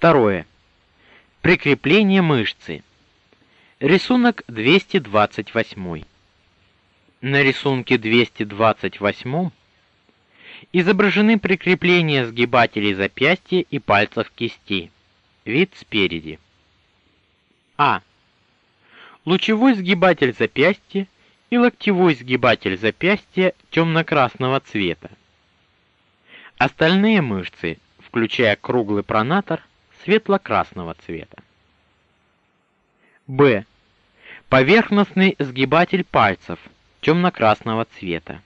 Второе. Прикрепление мышцы. Рисунок 228. На рисунке 228 изображены прикрепления сгибателей запястья и пальцев кисти. Вид спереди. А. Лучевой сгибатель запястья и локтевой сгибатель запястья темно-красного цвета. Остальные мышцы, включая круглый пронатор, светло-красного цвета. Б. Поверхностный сгибатель пальцев темно-красного цвета.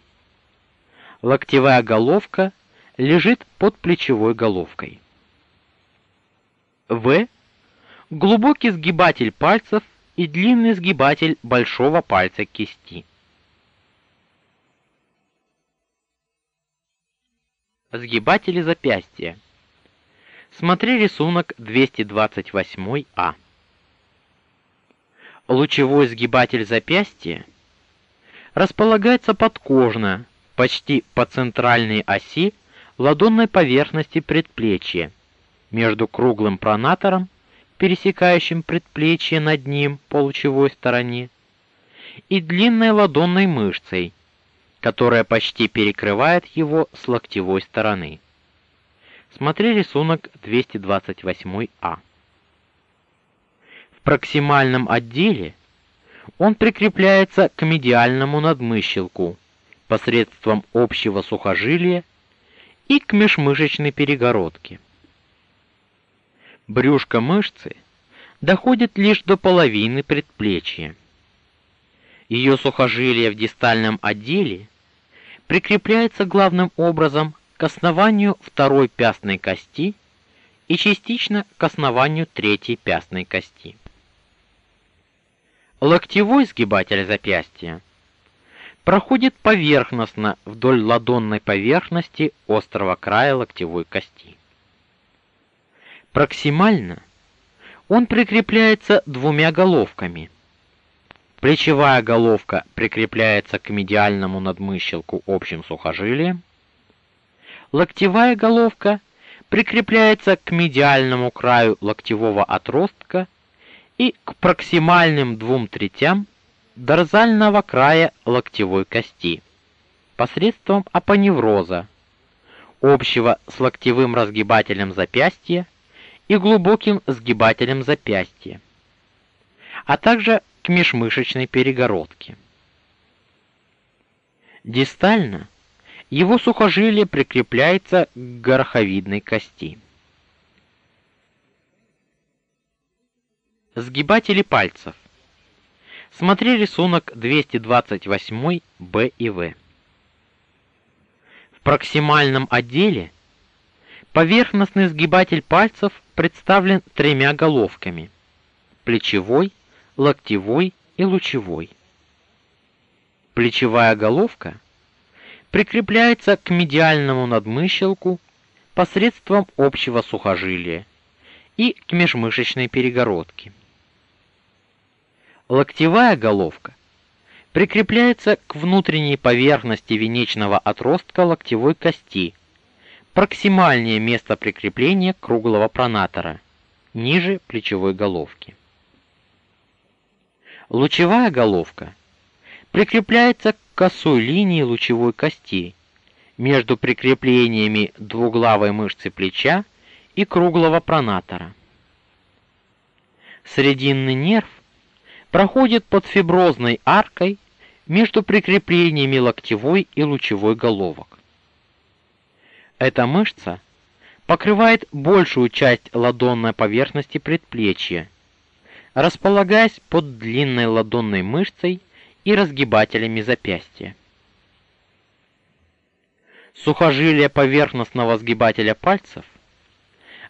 Локтевая головка лежит под плечевой головкой. В. Глубокий сгибатель пальцев и длинный сгибатель большого пальца кисти. Сгибатели запястья. Смотри рисунок 228А. Лучевой сгибатель запястья располагается подкожно, почти по центральной оси ладонной поверхности предплечья, между круглым пронатором, пересекающим предплечье над ним по лучевой стороне, и длинной ладонной мышцей, которая почти перекрывает его с локтевой стороны. Смотри рисунок 228А проксимальном отделе он прикрепляется к медиальному надмыщелку посредством общего сухожилия и к межмышечной перегородке. Брюшко мышцы доходит лишь до половины предплечья. Ее сухожилие в дистальном отделе прикрепляется главным образом к основанию второй пястной кости и частично к основанию третьей пястной кости. Локтевой сгибатель запястья проходит поверхностно вдоль ладонной поверхности острого края локтевой кости. Проксимально он прикрепляется двумя головками. Плечевая головка прикрепляется к медиальному надмыщелку общим сухожилием. Локтевая головка прикрепляется к медиальному краю локтевого отростка и к проксимальным двум третям дорзального края локтевой кости посредством апоневроза, общего с локтевым разгибателем запястья и глубоким сгибателем запястья, а также к межмышечной перегородке. Дистально его сухожилие прикрепляется к гороховидной кости. Сгибатели пальцев. Смотри рисунок 228 Б и В. В проксимальном отделе поверхностный сгибатель пальцев представлен тремя головками: плечевой, локтевой и лучевой. Плечевая головка прикрепляется к медиальному надмыщелку посредством общего сухожилия и к межмышечной перегородке. Локтевая головка прикрепляется к внутренней поверхности венечного отростка локтевой кости, проксимальнее место прикрепления круглого пронатора, ниже плечевой головки. Лучевая головка прикрепляется косой линии лучевой кости между прикреплениями двуглавой мышцы плеча и круглого пронатора. Срединный нерв проходит под фиброзной аркой между прикреплениями локтевой и лучевой головок. Эта мышца покрывает большую часть ладонной поверхности предплечья, располагаясь под длинной ладонной мышцей и разгибателями запястья. Сухожилия поверхностного сгибателя пальцев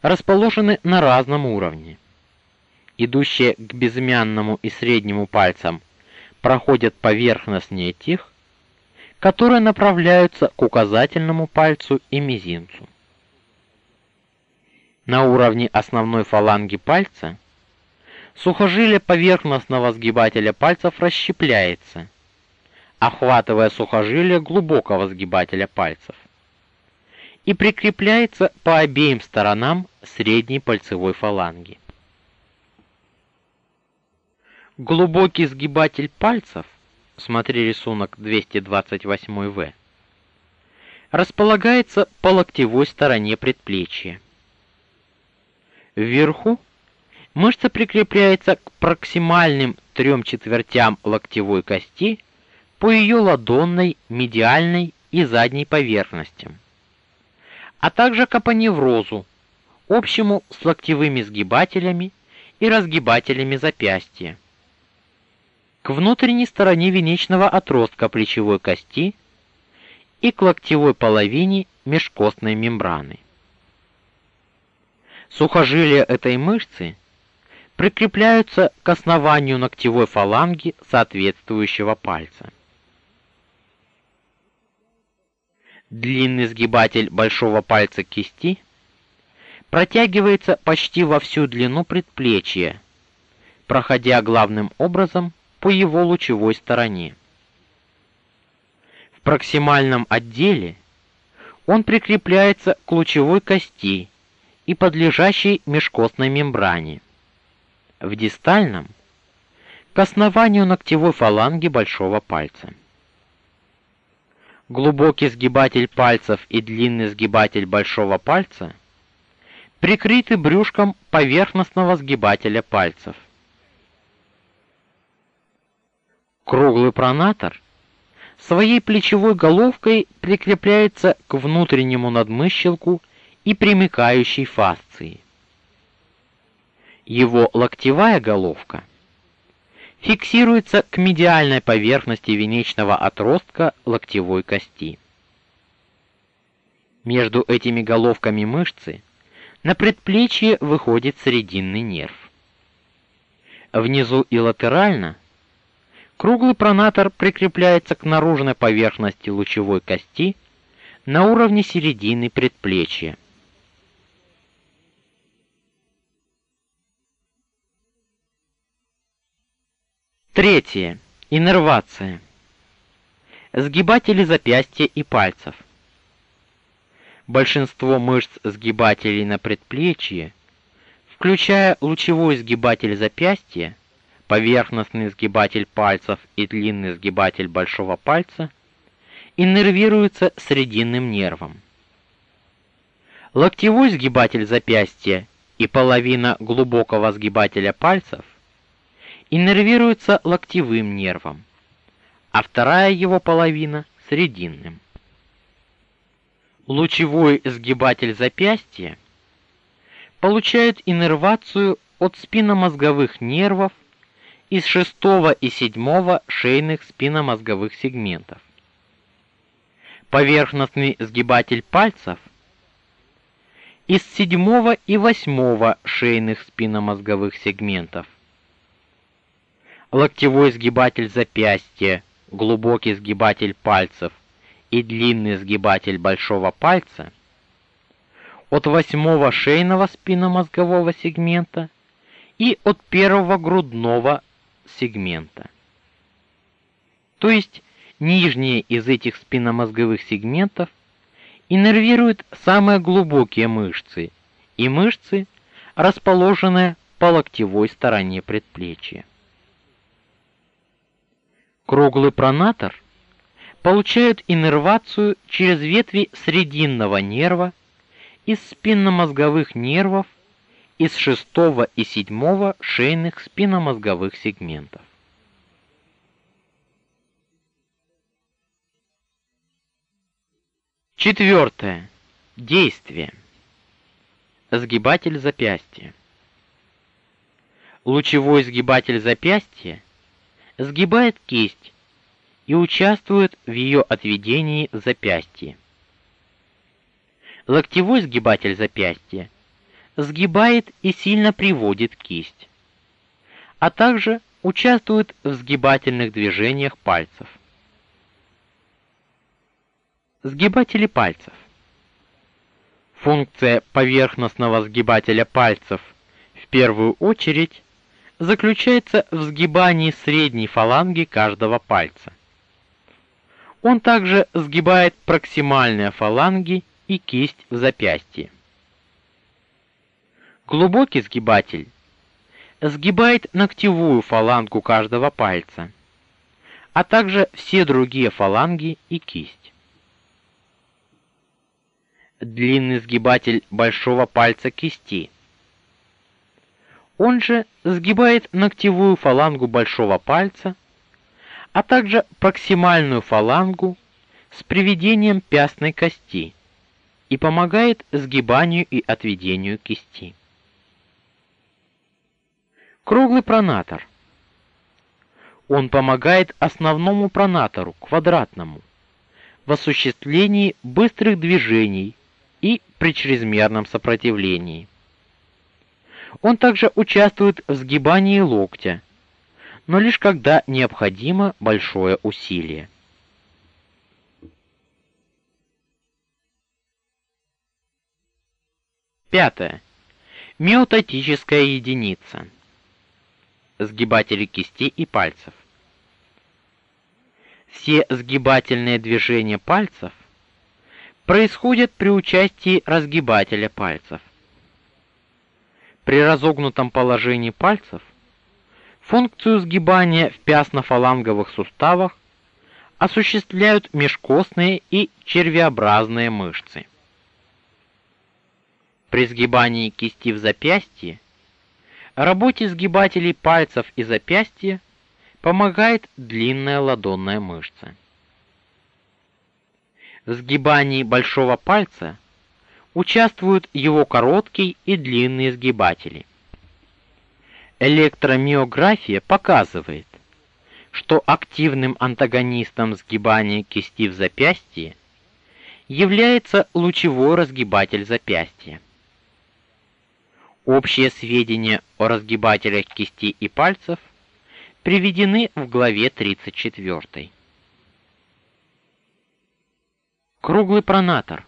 расположены на разном уровне идущие к безымянному и среднему пальцам, проходят поверхностнее тех, которые направляются к указательному пальцу и мизинцу. На уровне основной фаланги пальца сухожилие поверхностного сгибателя пальцев расщепляется, охватывая сухожилие глубокого сгибателя пальцев. и прикрепляется по обеим сторонам средней пальцевой фаланги. Глубокий сгибатель пальцев, смотри рисунок 228В, располагается по локтевой стороне предплечья. Вверху мышца прикрепляется к проксимальным трем четвертям локтевой кости по ее ладонной, медиальной и задней поверхностям, а также к апоневрозу, общему с локтевыми сгибателями и разгибателями запястья к внутренней стороне венечного отростка плечевой кости и к локтевой половине межкостной мембраны. Сухожилия этой мышцы прикрепляются к основанию ногтевой фаланги соответствующего пальца. Длинный сгибатель большого пальца кисти протягивается почти во всю длину предплечья, проходя главным образом по его лучевой стороне. В проксимальном отделе он прикрепляется к лучевой кости и подлежащей межкостной мембране. В дистальном к основанию ногтевой фаланги большого пальца. Глубокий сгибатель пальцев и длинный сгибатель большого пальца прикрыты брюшком поверхностного сгибателя пальцев. Круглый пронатор своей плечевой головкой прикрепляется к внутреннему надмыщелку и примыкающей фасции. Его локтевая головка фиксируется к медиальной поверхности венечного отростка локтевой кости. Между этими головками мышцы на предплечье выходит срединный нерв. Внизу и латерально Круглый пронатор прикрепляется к наружной поверхности лучевой кости на уровне середины предплечья. Третье. Иннервация. Сгибатели запястья и пальцев. Большинство мышц сгибателей на предплечье, включая лучевой сгибатель запястья, поверхностный сгибатель пальцев и длинный сгибатель большого пальца иннервируются срединным нервом. Локтевой сгибатель запястья и половина глубокого сгибателя пальцев иннервируются локтевым нервом, а вторая его половина срединным. Лучевой сгибатель запястья получает иннервацию от спинномозговых нервов из шестого и седьмого шейных спинномозговых сегментов. Поверхностный сгибатель пальцев из седьмого и восьмого шейных спинномозговых сегментов. Локтевой сгибатель запястья, глубокий сгибатель пальцев и длинный сгибатель большого пальца от восьмого шейного спинномозгового сегмента и от первого грудного сегмента. То есть нижние из этих спинномозговых сегментов иннервируют самые глубокие мышцы и мышцы, расположенные по локтевой стороне предплечья. Круглый пронатор получает иннервацию через ветви срединного нерва из спинномозговых нервов из шестого и седьмого шейных спинномозговых сегментов. Четвертое. Действие. Сгибатель запястья. Лучевой сгибатель запястья сгибает кисть и участвует в ее отведении в запястье. Локтевой сгибатель запястья сгибает и сильно приводит кисть, а также участвует в сгибательных движениях пальцев. Сгибатели пальцев. Функция поверхностного сгибателя пальцев в первую очередь заключается в сгибании средней фаланги каждого пальца. Он также сгибает проксимальные фаланги и кисть в запястье. Глубокий сгибатель сгибает ногтевую фалангу каждого пальца, а также все другие фаланги и кисть. Длинный сгибатель большого пальца кисти. Он же сгибает ногтевую фалангу большого пальца, а также проксимальную фалангу с приведением пястной кости и помогает сгибанию и отведению кисти. Круглый пронатор. Он помогает основному пронатору, квадратному, в осуществлении быстрых движений и при чрезмерном сопротивлении. Он также участвует в сгибании локтя, но лишь когда необходимо большое усилие. Пятое. Миотатическая единица сгибатели кисти и пальцев. Все сгибательные движения пальцев происходят при участии разгибателя пальцев. При разогнутом положении пальцев функцию сгибания в пястно-фаланговых суставах осуществляют межкостные и червеобразные мышцы. При сгибании кисти в запястье Работе сгибателей пальцев и запястья помогает длинная ладонная мышца. В сгибании большого пальца участвуют его короткий и длинный сгибатели. Электромиография показывает, что активным антагонистом сгибания кисти в запястье является лучевой разгибатель запястья. Общие сведения о разгибателях кисти и пальцев приведены в главе 34. Круглый пронатор.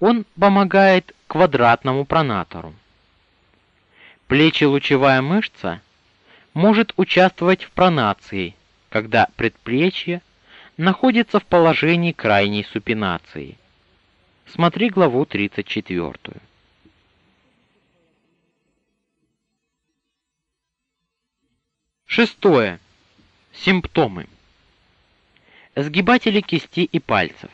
Он помогает квадратному пронатору. Плечелучевая мышца может участвовать в пронации, когда предплечье находится в положении крайней супинации. Смотри главу 34. Шестое. Симптомы. Сгибатели кисти и пальцев.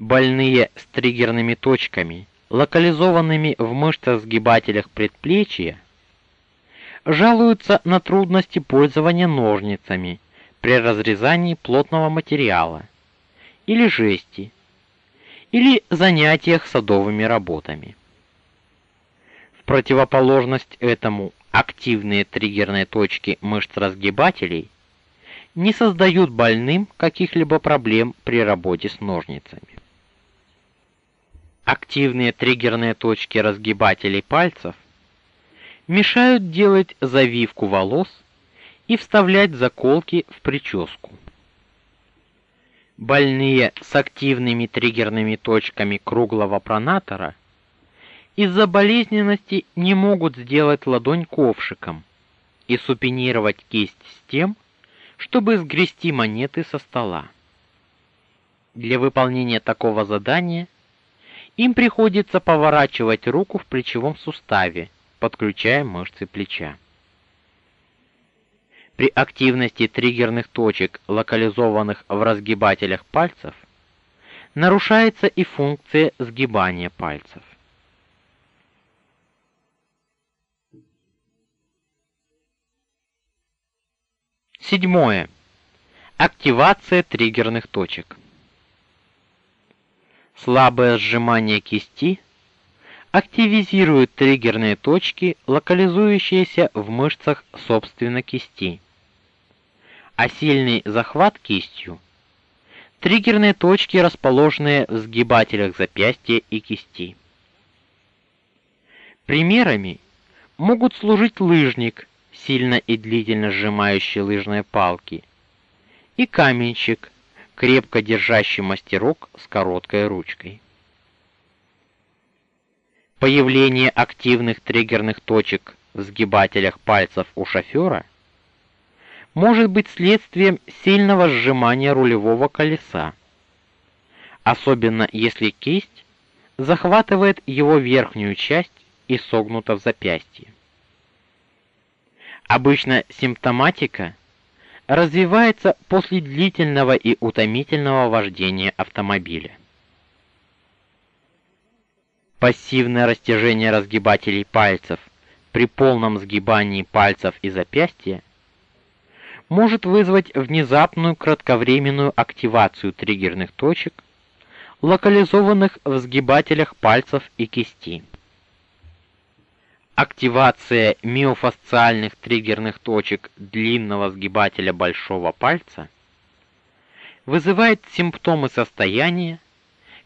Больные с триггерными точками, локализованными в мышцах-сгибателях предплечья, жалуются на трудности пользования ножницами при разрезании плотного материала или жести, или занятиях садовыми работами. В противоположность этому активные триггерные точки мышц разгибателей не создают больным каких-либо проблем при работе с ножницами. Активные триггерные точки разгибателей пальцев мешают делать завивку волос и вставлять заколки в прическу. Больные с активными триггерными точками круглого пронатора из-за болезненности не могут сделать ладонь ковшиком и супинировать кисть с тем, чтобы сгрести монеты со стола. Для выполнения такого задания им приходится поворачивать руку в плечевом суставе, подключая мышцы плеча. При активности триггерных точек, локализованных в разгибателях пальцев, нарушается и функция сгибания пальцев. Седьмое. Активация триггерных точек. Слабое сжимание кисти активизирует триггерные точки, локализующиеся в мышцах собственно кисти. А сильный захват кистью триггерные точки, расположенные в сгибателях запястья и кисти. Примерами могут служить лыжник, сильно и длительно сжимающий лыжные палки, и каменщик, крепко держащий мастерок с короткой ручкой. Появление активных триггерных точек в сгибателях пальцев у шофера может быть следствием сильного сжимания рулевого колеса, особенно если кисть захватывает его верхнюю часть и согнута в запястье. Обычно симптоматика развивается после длительного и утомительного вождения автомобиля. Пассивное растяжение разгибателей пальцев при полном сгибании пальцев и запястья может вызвать внезапную кратковременную активацию триггерных точек, локализованных в сгибателях пальцев и кисти. Активация миофасциальных триггерных точек длинного сгибателя большого пальца вызывает симптомы состояния,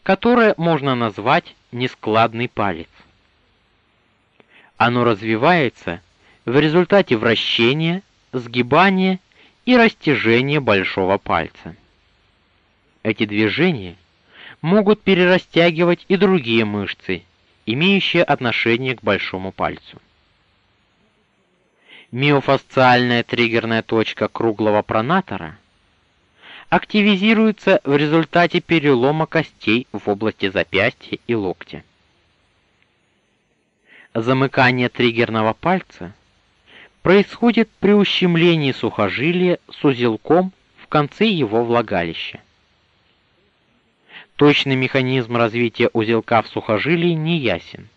которое можно назвать нескладный палец. Оно развивается в результате вращения, сгибания и растяжения большого пальца. Эти движения могут перерастягивать и другие мышцы, имеющие отношение к большому пальцу. Миофасциальная триггерная точка круглого пронатора активизируется в результате перелома костей в области запястья и локтя. Замыкание триггерного пальца происходит при ущемлении сухожилия с узелком в конце его влагалища. Точный механизм развития узелка в сухожилии не ясен.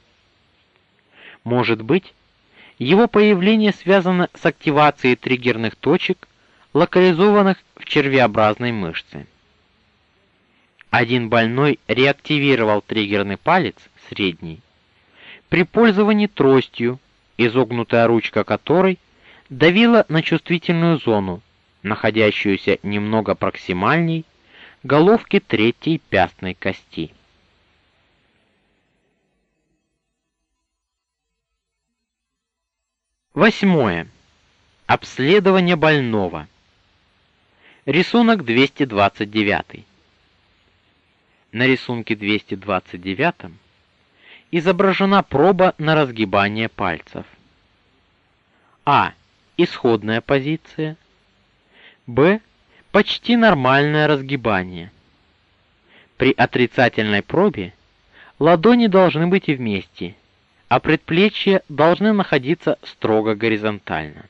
Может быть, его появление связано с активацией триггерных точек, локализованных в червеобразной мышце. Один больной реактивировал триггерный палец, средний, при пользовании тростью, изогнутая ручка которой давила на чувствительную зону, находящуюся немного проксимальней головки третьей пястной кости. Восьмое. Обследование больного. Рисунок 229. На рисунке 229 изображена проба на разгибание пальцев. А. Исходная позиция. Б почти нормальное разгибание. При отрицательной пробе ладони должны быть вместе, а предплечья должны находиться строго горизонтально.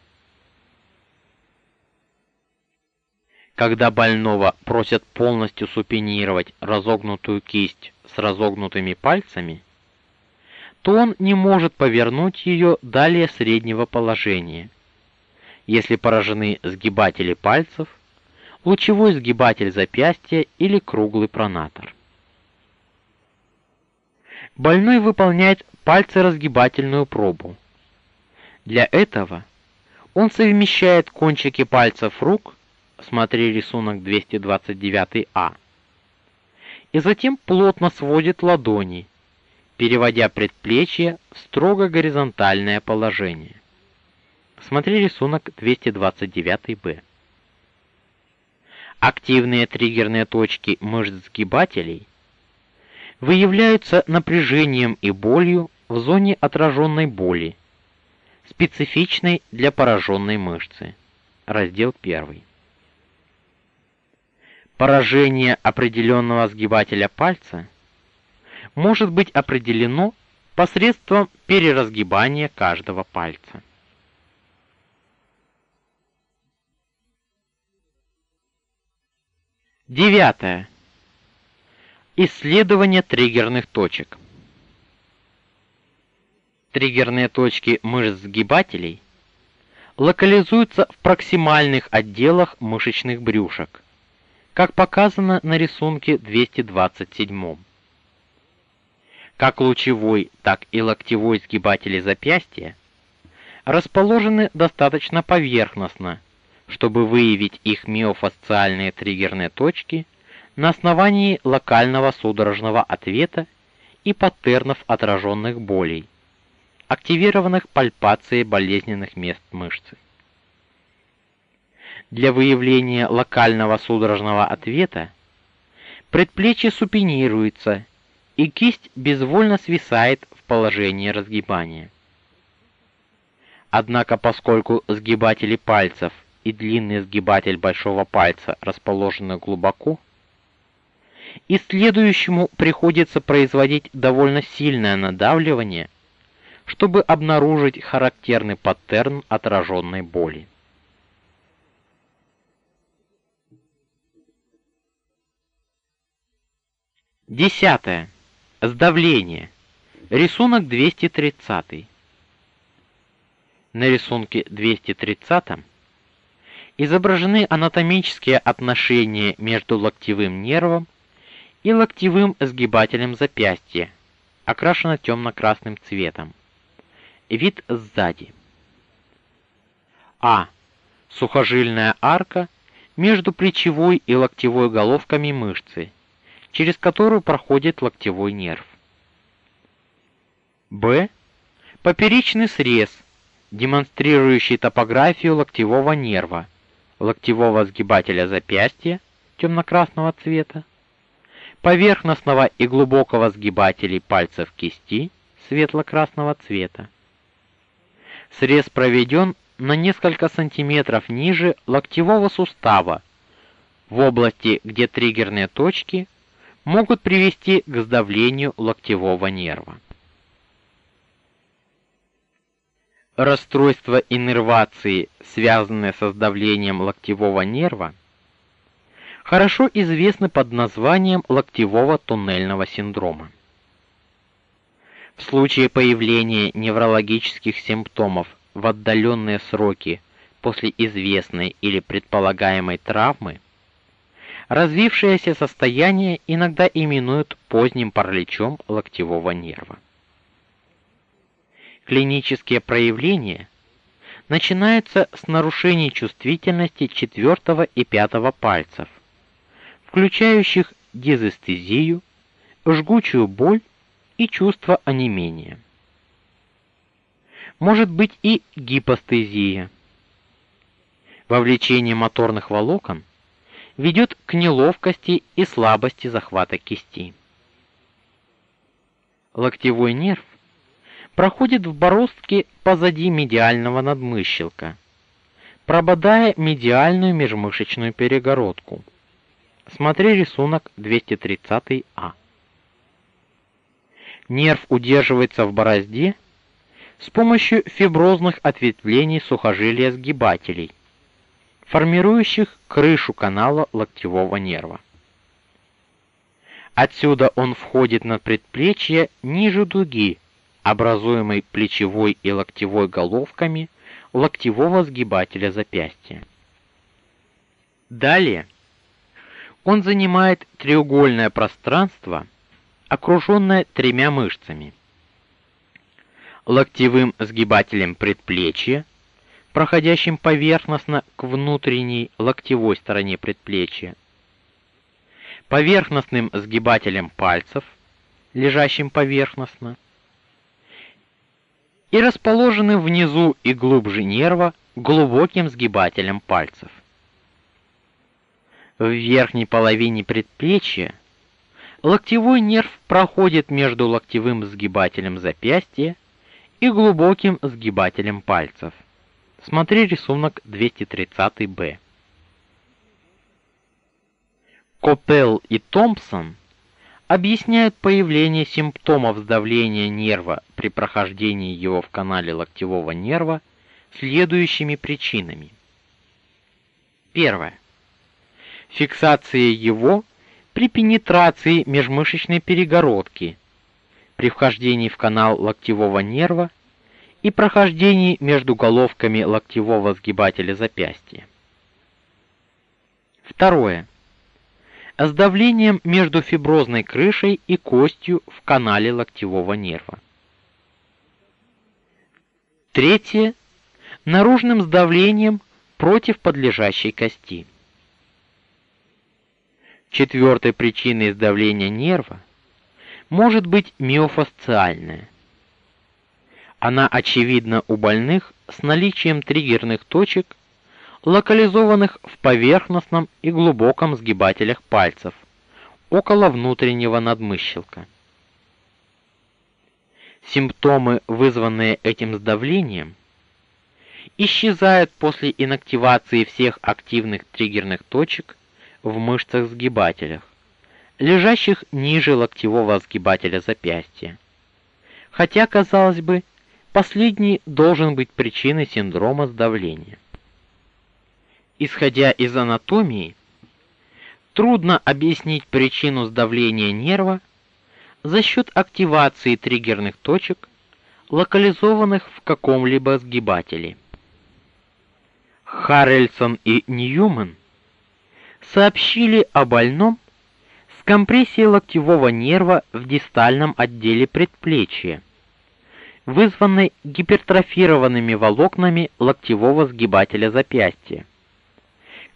Когда больного просят полностью супинировать разогнутую кисть с разогнутыми пальцами, то он не может повернуть ее далее среднего положения. Если поражены сгибатели пальцев, лучевой сгибатель запястья или круглый пронатор. Больной выполняет пальцеразгибательную пробу. Для этого он совмещает кончики пальцев рук, смотри рисунок 229А, и затем плотно сводит ладони, переводя предплечье в строго горизонтальное положение. Смотри рисунок 229Б. Активные триггерные точки мышц сгибателей выявляются напряжением и болью в зоне отраженной боли, специфичной для пораженной мышцы. Раздел 1. Поражение определенного сгибателя пальца может быть определено посредством переразгибания каждого пальца. Девятое. Исследование триггерных точек. Триггерные точки мышц сгибателей локализуются в проксимальных отделах мышечных брюшек, как показано на рисунке 227. Как лучевой, так и локтевой сгибатели запястья расположены достаточно поверхностно чтобы выявить их миофасциальные триггерные точки на основании локального судорожного ответа и паттернов отраженных болей, активированных пальпацией болезненных мест мышцы. Для выявления локального судорожного ответа предплечье супинируется, и кисть безвольно свисает в положении разгибания. Однако, поскольку сгибатели пальцев – и длинный сгибатель большого пальца расположены глубоко, и следующему приходится производить довольно сильное надавливание, чтобы обнаружить характерный паттерн отраженной боли. Десятое. Сдавление. Рисунок 230. На рисунке 230 изображены анатомические отношения между локтевым нервом и локтевым сгибателем запястья, окрашено темно красным цветом. Вид сзади. А. Сухожильная арка между плечевой и локтевой головками мышцы через которую проходит локтевой нерв. Б. Поперечный срез, демонстрирующий топографию локтевого нерва, локтевого сгибателя запястья темно-красного цвета, поверхностного и глубокого сгибателей пальцев кисти светло-красного цвета. Срез проведен на несколько сантиметров ниже локтевого сустава, в области, где триггерные точки могут привести к сдавлению локтевого нерва. Расстройства иннервации, связанные со сдавлением локтевого нерва, хорошо известны под названием локтевого туннельного синдрома. В случае появления неврологических симптомов в отдаленные сроки после известной или предполагаемой травмы Развившееся состояние иногда именуют поздним параличом локтевого нерва. Клинические проявления начинаются с нарушений чувствительности четвертого и пятого пальцев, включающих дизестезию, жгучую боль и чувство онемения. Может быть и гипостезия. Вовлечение моторных волокон ведет к неловкости и слабости захвата кисти. Локтевой нерв проходит в бороздке позади медиального надмыщелка, прободая медиальную межмышечную перегородку. Смотри рисунок 230А. Нерв удерживается в борозде с помощью фиброзных ответвлений сухожилия сгибателей, формирующих крышу канала локтевого нерва. Отсюда он входит на предплечье ниже дуги, образуемой плечевой и локтевой головками локтевого сгибателя запястья. Далее. Он занимает треугольное пространство, окружённое тремя мышцами: локтевым сгибателем предплечья, проходящим поверхностно к внутренней локтевой стороне предплечья, поверхностным сгибателем пальцев, лежащим поверхностно, и расположенным внизу и глубже нерва глубоким сгибателем пальцев. В верхней половине предплечья локтевой нерв проходит между локтевым сгибателем запястья и глубоким сгибателем пальцев. Смотри рисунок 230-Б. Копел и Томпсон объясняют появление симптомов сдавления нерва при прохождении его в канале локтевого нерва следующими причинами. Первое. Фиксация его при пенетрации межмышечной перегородки при вхождении в канал локтевого нерва и прохождении между головками локтевого сгибателя запястья. Второе. С давлением между фиброзной крышей и костью в канале локтевого нерва. Третье. Наружным сдавлением против подлежащей кости. Четвертой причиной сдавления нерва может быть миофасциальная она очевидна у больных с наличием триггерных точек, локализованных в поверхностном и глубоком сгибателях пальцев около внутреннего надмыщелка. Симптомы, вызванные этим сдавлением, исчезают после инактивации всех активных триггерных точек в мышцах-сгибателях, лежащих ниже локтевого сгибателя запястья. Хотя, казалось бы, последний должен быть причиной синдрома сдавления. Исходя из анатомии, трудно объяснить причину сдавления нерва за счет активации триггерных точек, локализованных в каком-либо сгибателе. Харрельсон и Ньюман сообщили о больном с компрессией локтевого нерва в дистальном отделе предплечья, вызванной гипертрофированными волокнами локтевого сгибателя запястья,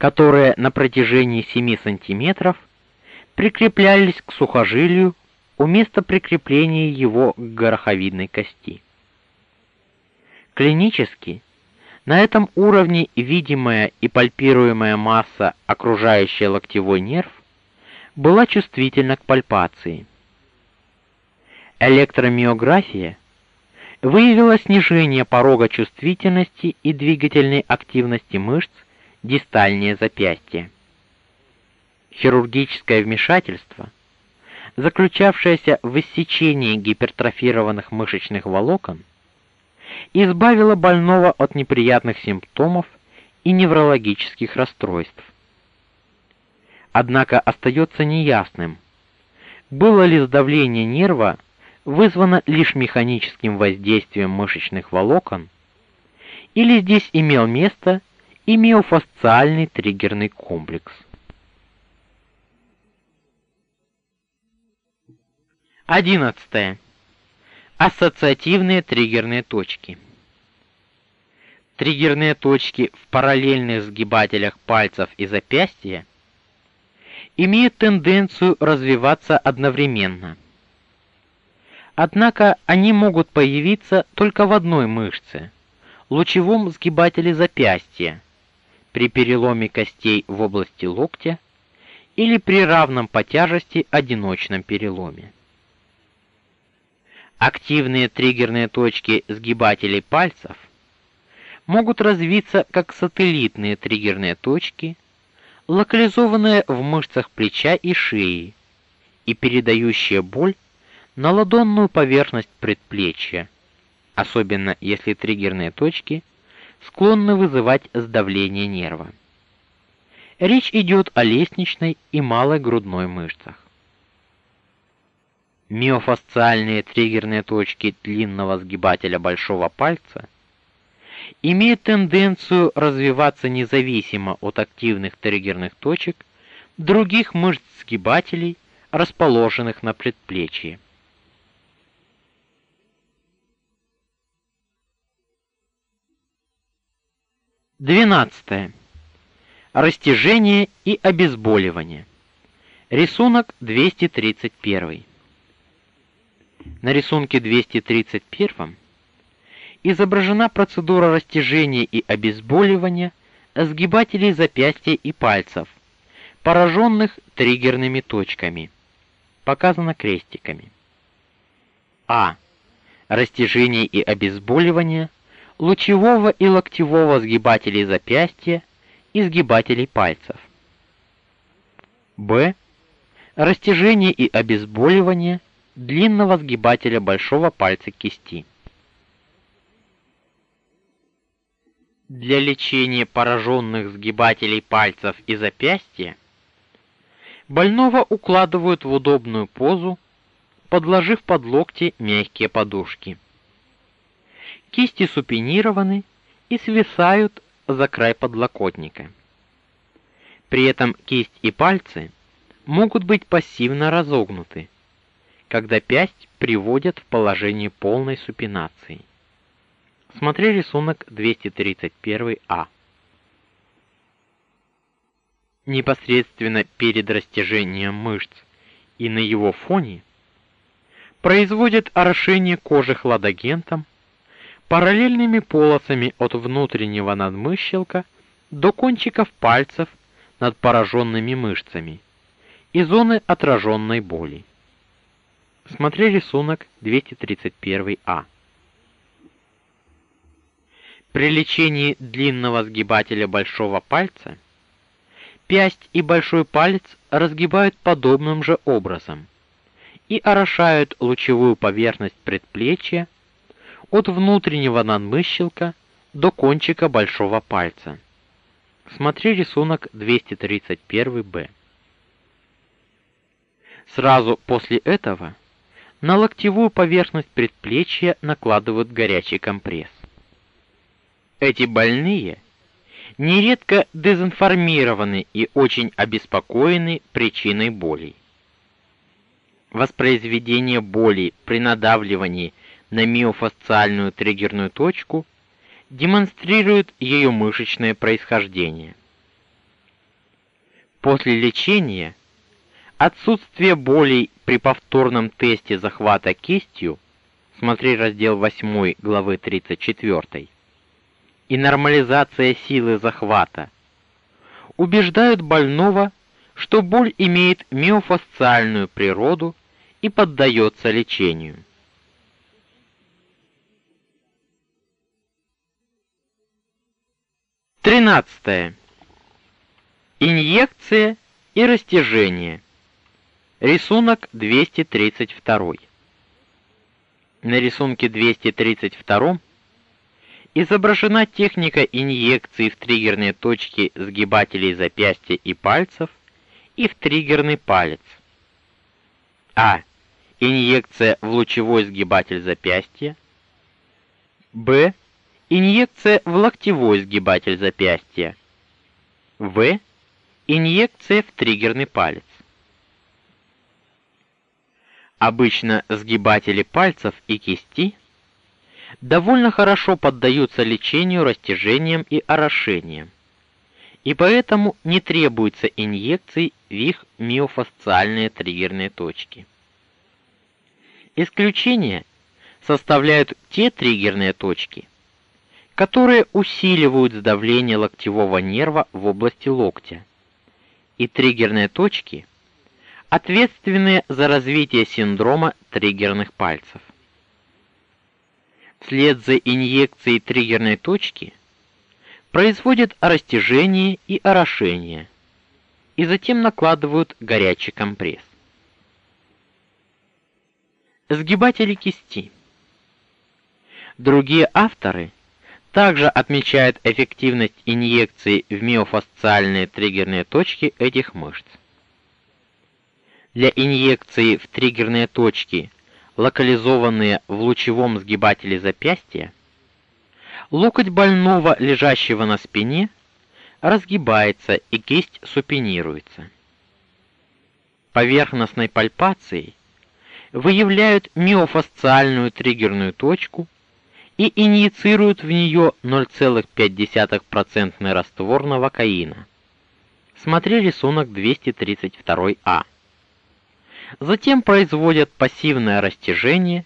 которые на протяжении 7 см прикреплялись к сухожилию у места прикрепления его к гороховидной кости. Клинически на этом уровне видимая и пальпируемая масса, окружающая локтевой нерв, была чувствительна к пальпации. Электромиография выявила снижение порога чувствительности и двигательной активности мышц дистальнее запястья. Хирургическое вмешательство, заключавшееся в иссечении гипертрофированных мышечных волокон, избавило больного от неприятных симптомов и неврологических расстройств. Однако остается неясным, было ли сдавление нерва вызвано лишь механическим воздействием мышечных волокон, или здесь имел место и миофасциальный триггерный комплекс. Одиннадцатое ассоциативные триггерные точки. Триггерные точки в параллельных сгибателях пальцев и запястья имеют тенденцию развиваться одновременно. Однако они могут появиться только в одной мышце лучевом сгибателе запястья при переломе костей в области локтя или при равном по тяжести одиночном переломе. Активные триггерные точки сгибателей пальцев могут развиться как сателлитные триггерные точки, локализованные в мышцах плеча и шеи и передающие боль на ладонную поверхность предплечья, особенно если триггерные точки склонны вызывать сдавление нерва. Речь идет о лестничной и малой грудной мышцах миофасциальные триггерные точки длинного сгибателя большого пальца имеют тенденцию развиваться независимо от активных триггерных точек других мышц сгибателей, расположенных на предплечье. Двенадцатое. Растяжение и обезболивание. Рисунок 231. На рисунке 231 изображена процедура растяжения и обезболивания сгибателей запястья и пальцев, пораженных триггерными точками. Показано крестиками. А. Растяжение и обезболивание лучевого и локтевого сгибателей запястья и сгибателей пальцев. Б. Растяжение и обезболивание длинного сгибателя большого пальца кисти. Для лечения пораженных сгибателей пальцев и запястья больного укладывают в удобную позу, подложив под локти мягкие подушки. Кисти супинированы и свисают за край подлокотника. При этом кисть и пальцы могут быть пассивно разогнуты когда пясть приводят в положение полной супинации. Смотри рисунок 231А. Непосредственно перед растяжением мышц и на его фоне производят орошение кожи хладагентом параллельными полосами от внутреннего надмыщелка до кончиков пальцев над пораженными мышцами и зоны отраженной боли. Смотри рисунок 231А. При лечении длинного сгибателя большого пальца пясть и большой палец разгибают подобным же образом и орошают лучевую поверхность предплечья от внутреннего надмыщелка до кончика большого пальца. Смотри рисунок 231-Б. Сразу после этого на локтевую поверхность предплечья накладывают горячий компресс. Эти больные нередко дезинформированы и очень обеспокоены причиной болей. Воспроизведение боли при надавливании на миофасциальную триггерную точку демонстрирует ее мышечное происхождение. После лечения отсутствие болей при повторном тесте захвата кистью, смотри раздел 8 главы 34, и нормализация силы захвата убеждают больного, что боль имеет миофасциальную природу и поддается лечению. Тринадцатое. Инъекция и растяжение. Рисунок 232. На рисунке 232 изображена техника инъекции в триггерные точки сгибателей запястья и пальцев и в триггерный палец. А. Инъекция в лучевой сгибатель запястья. Б. Инъекция в локтевой сгибатель запястья. В. Инъекция в триггерный палец. Обычно сгибатели пальцев и кисти довольно хорошо поддаются лечению растяжением и орошением. И поэтому не требуется инъекций в их миофасциальные триггерные точки. Исключение составляют те триггерные точки, которые усиливают сдавление локтевого нерва в области локтя, и триггерные точки, ответственные за развитие синдрома триггерных пальцев. Вслед за инъекцией триггерной точки производят растяжение и орошение, и затем накладывают горячий компресс. Сгибатели кисти. Другие авторы – также отмечает эффективность инъекций в миофасциальные триггерные точки этих мышц. Для инъекции в триггерные точки, локализованные в лучевом сгибателе запястья, локоть больного, лежащего на спине, разгибается и кисть супинируется. Поверхностной пальпацией выявляют миофасциальную триггерную точку и инъецируют в нее 0,5% раствор новокаина. Смотри рисунок 232А. Затем производят пассивное растяжение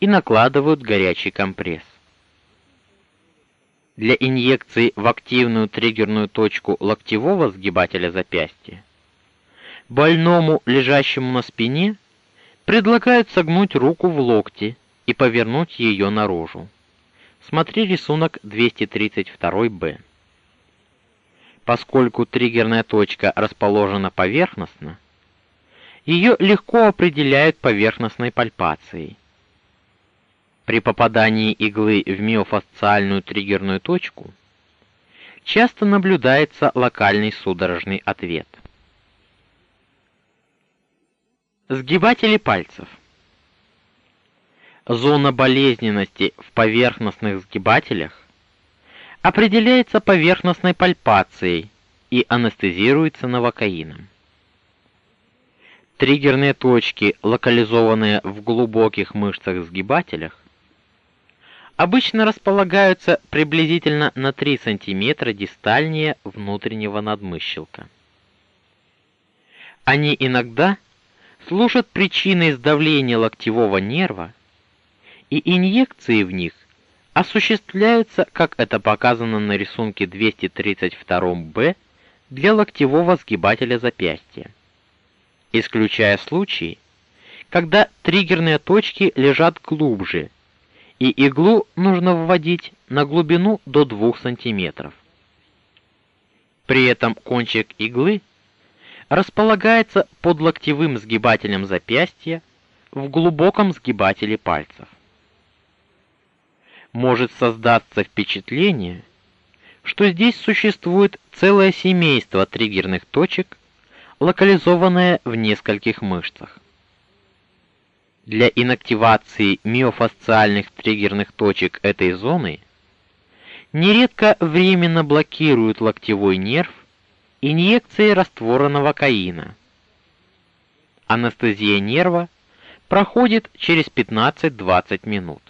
и накладывают горячий компресс. Для инъекции в активную триггерную точку локтевого сгибателя запястья больному, лежащему на спине, предлагают согнуть руку в локте и повернуть ее наружу. Смотри рисунок 232-Б. Поскольку триггерная точка расположена поверхностно, ее легко определяют поверхностной пальпацией. При попадании иглы в миофасциальную триггерную точку часто наблюдается локальный судорожный ответ. Сгибатели пальцев Зона болезненности в поверхностных сгибателях определяется поверхностной пальпацией и анестезируется новокаином. Триггерные точки, локализованные в глубоких мышцах сгибателях, обычно располагаются приблизительно на 3 см дистальнее внутреннего надмыщелка. Они иногда служат причиной сдавления локтевого нерва и инъекции в них осуществляются, как это показано на рисунке 232-Б, для локтевого сгибателя запястья. Исключая случаи, когда триггерные точки лежат глубже, и иглу нужно вводить на глубину до 2 см. При этом кончик иглы располагается под локтевым сгибателем запястья в глубоком сгибателе пальцев. Может создаться впечатление, что здесь существует целое семейство триггерных точек, локализованное в нескольких мышцах. Для инактивации миофасциальных триггерных точек этой зоны нередко временно блокируют локтевой нерв инъекцией раствора новокаина. Анестезия нерва проходит через 15-20 минут.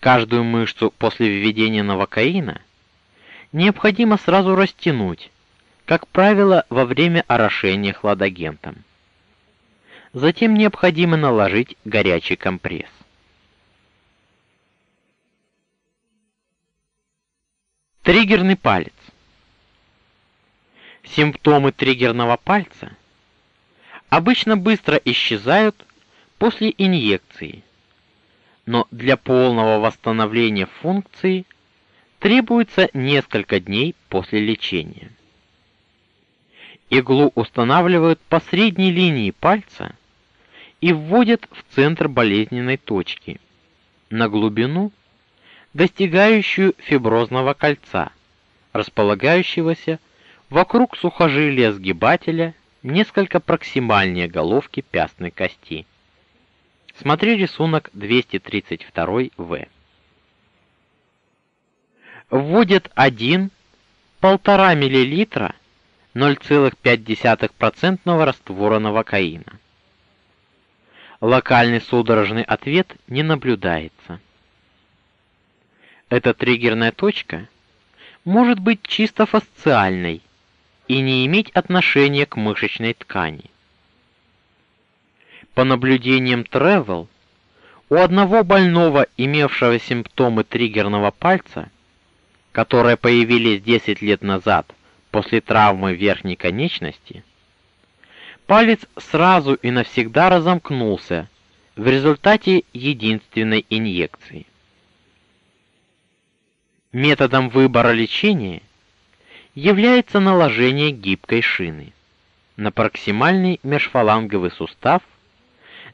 Каждую мышцу после введения новокаина необходимо сразу растянуть, как правило, во время орошения хладагентом. Затем необходимо наложить горячий компресс. Триггерный палец. Симптомы триггерного пальца обычно быстро исчезают после инъекции но для полного восстановления функции требуется несколько дней после лечения. Иглу устанавливают по средней линии пальца и вводят в центр болезненной точки, на глубину, достигающую фиброзного кольца, располагающегося вокруг сухожилия сгибателя несколько проксимальнее головки пястной кости. Смотри рисунок 232В. Вводят 1 1,5 мл 0,5% раствора новокаина. Локальный судорожный ответ не наблюдается. Эта триггерная точка может быть чисто фасциальной и не иметь отношения к мышечной ткани. По наблюдениям Travel, у одного больного, имевшего симптомы триггерного пальца, которые появились 10 лет назад после травмы верхней конечности, палец сразу и навсегда разомкнулся в результате единственной инъекции. Методом выбора лечения является наложение гибкой шины на проксимальный межфаланговый сустав –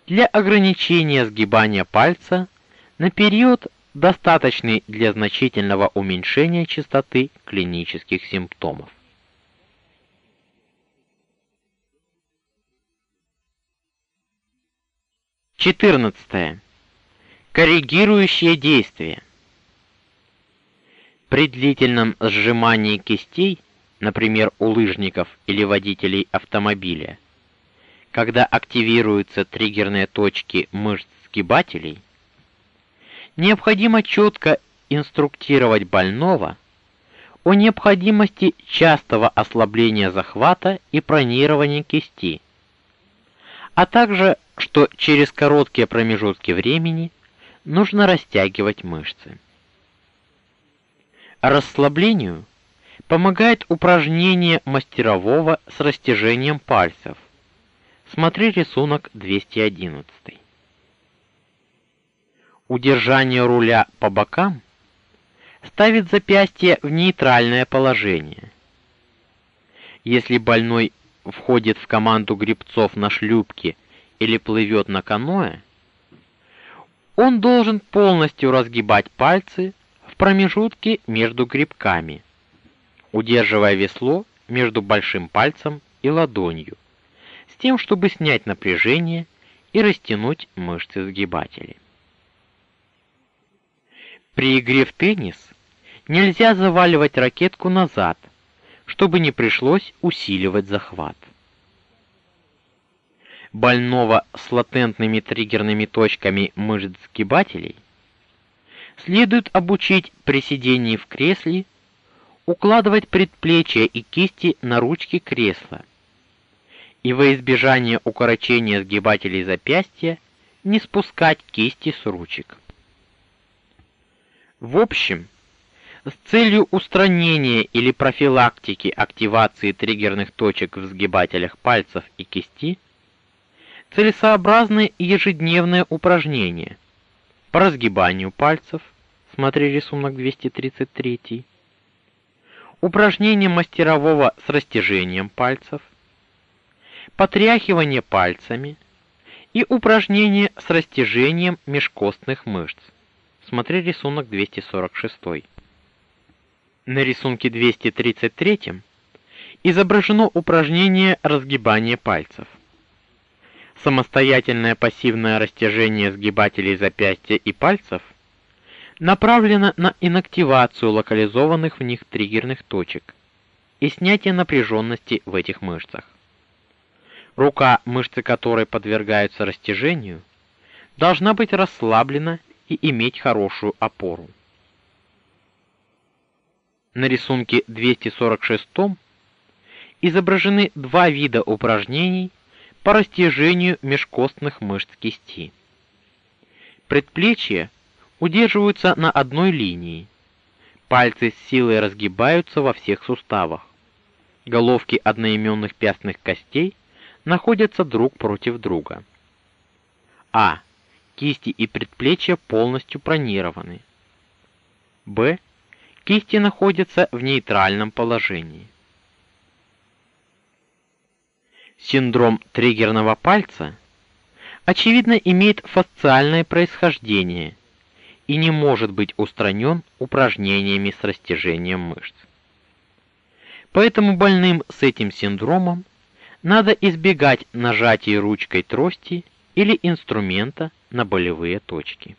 для ограничения сгибания пальца на период, достаточный для значительного уменьшения частоты клинических симптомов. Четырнадцатое. Корректирующее действие. При длительном сжимании кистей, например, у лыжников или водителей автомобиля, когда активируются триггерные точки мышц сгибателей, необходимо четко инструктировать больного о необходимости частого ослабления захвата и пронирования кисти, а также, что через короткие промежутки времени нужно растягивать мышцы. Расслаблению помогает упражнение мастерового с растяжением пальцев, Смотри рисунок 211. Удержание руля по бокам ставит запястье в нейтральное положение. Если больной входит в команду гребцов на шлюпке или плывет на каноэ, он должен полностью разгибать пальцы в промежутке между гребками, удерживая весло между большим пальцем и ладонью с тем, чтобы снять напряжение и растянуть мышцы сгибателей. При игре в теннис нельзя заваливать ракетку назад, чтобы не пришлось усиливать захват. Больного с латентными триггерными точками мышц сгибателей следует обучить при сидении в кресле укладывать предплечья и кисти на ручки кресла и во избежание укорочения сгибателей запястья не спускать кисти с ручек. В общем, с целью устранения или профилактики активации триггерных точек в сгибателях пальцев и кисти целесообразны ежедневные упражнения по разгибанию пальцев, смотри рисунок 233, упражнение мастерового с растяжением пальцев, потряхивание пальцами и упражнение с растяжением межкостных мышц. Смотри рисунок 246. На рисунке 233 изображено упражнение разгибания пальцев. Самостоятельное пассивное растяжение сгибателей запястья и пальцев направлено на инактивацию локализованных в них триггерных точек и снятие напряженности в этих мышцах. Рука, мышцы которой подвергаются растяжению, должна быть расслаблена и иметь хорошую опору. На рисунке 246 изображены два вида упражнений по растяжению межкостных мышц кисти. Предплечья удерживаются на одной линии. Пальцы с силой разгибаются во всех суставах. Головки одноименных пястных костей находятся друг против друга. А. Кисти и предплечья полностью пронированы. Б. Кисти находятся в нейтральном положении. Синдром триггерного пальца очевидно имеет фасциальное происхождение и не может быть устранен упражнениями с растяжением мышц. Поэтому больным с этим синдромом надо избегать нажатия ручкой трости или инструмента на болевые точки.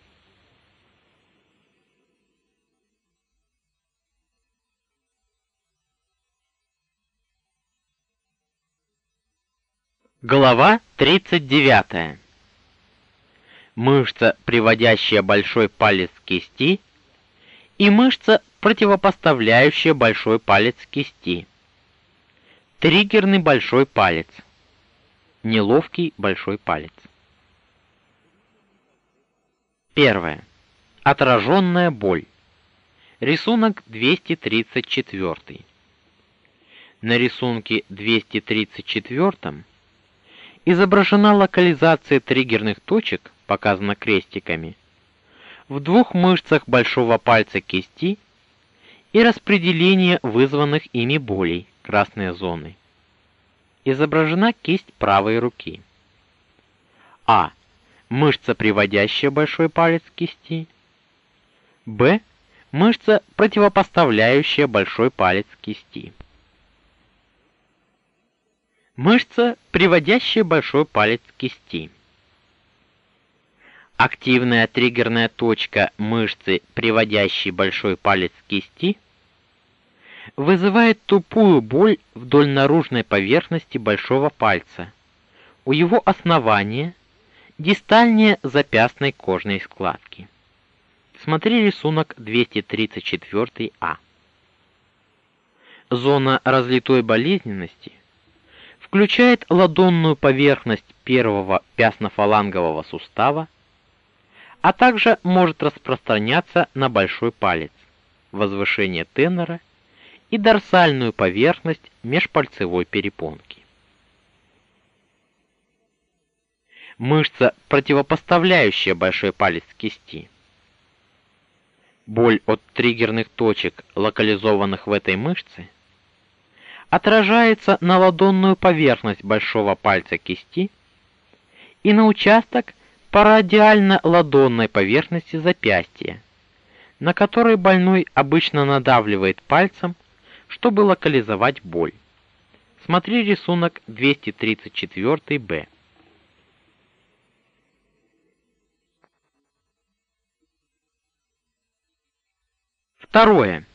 Глава 39. Мышца, приводящая большой палец к кисти, и мышца, противопоставляющая большой палец к кисти. Триггерный большой палец. Неловкий большой палец. Первое. Отраженная боль. Рисунок 234. На рисунке 234 изображена локализация триггерных точек, показана крестиками, в двух мышцах большого пальца кисти и распределение вызванных ими болей, красные зоны. Изображена кисть правой руки. А. Мышца, приводящая большой палец к кисти. Б. Мышца, противопоставляющая большой палец к кисти. Мышца, приводящая большой палец к кисти. Активная триггерная точка мышцы, приводящей большой палец к кисти, вызывает тупую боль вдоль наружной поверхности большого пальца. У его основания дистальнее запястной кожной складки. Смотри рисунок 234А. Зона разлитой болезненности – включает ладонную поверхность первого пястно-фалангового сустава, а также может распространяться на большой палец, возвышение тенора и дорсальную поверхность межпальцевой перепонки. Мышца, противопоставляющая большой палец кисти. Боль от триггерных точек, локализованных в этой мышце, отражается на ладонную поверхность большого пальца кисти и на участок парадиально-ладонной поверхности запястья, на который больной обычно надавливает пальцем, чтобы локализовать боль. Смотри рисунок 234-Б. Второе.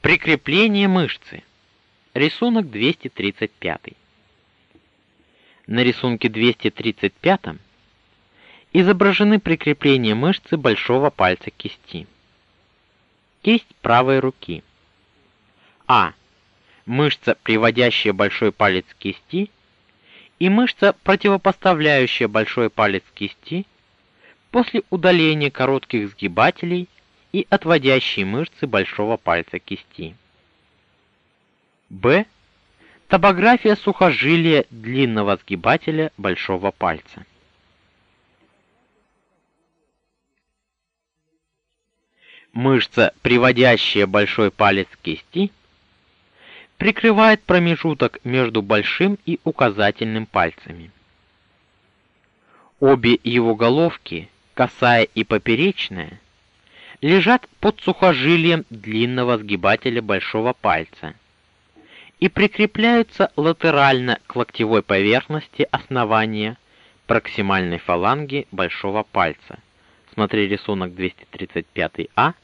Прикрепление мышцы. Рисунок 235. На рисунке 235 изображены прикрепления мышцы большого пальца кисти. Кисть правой руки. А. Мышца, приводящая большой палец к кисти, и мышца, противопоставляющая большой палец к кисти после удаления коротких сгибателей и отводящие мышцы большого пальца кисти. Б. Топография сухожилия длинного сгибателя большого пальца. Мышца, приводящая большой палец к кисти, прикрывает промежуток между большим и указательным пальцами. Обе его головки, косая и поперечная, лежат под сухожилием длинного сгибателя большого пальца и прикрепляются латерально к локтевой поверхности основания проксимальной фаланги большого пальца. Смотри рисунок 235А.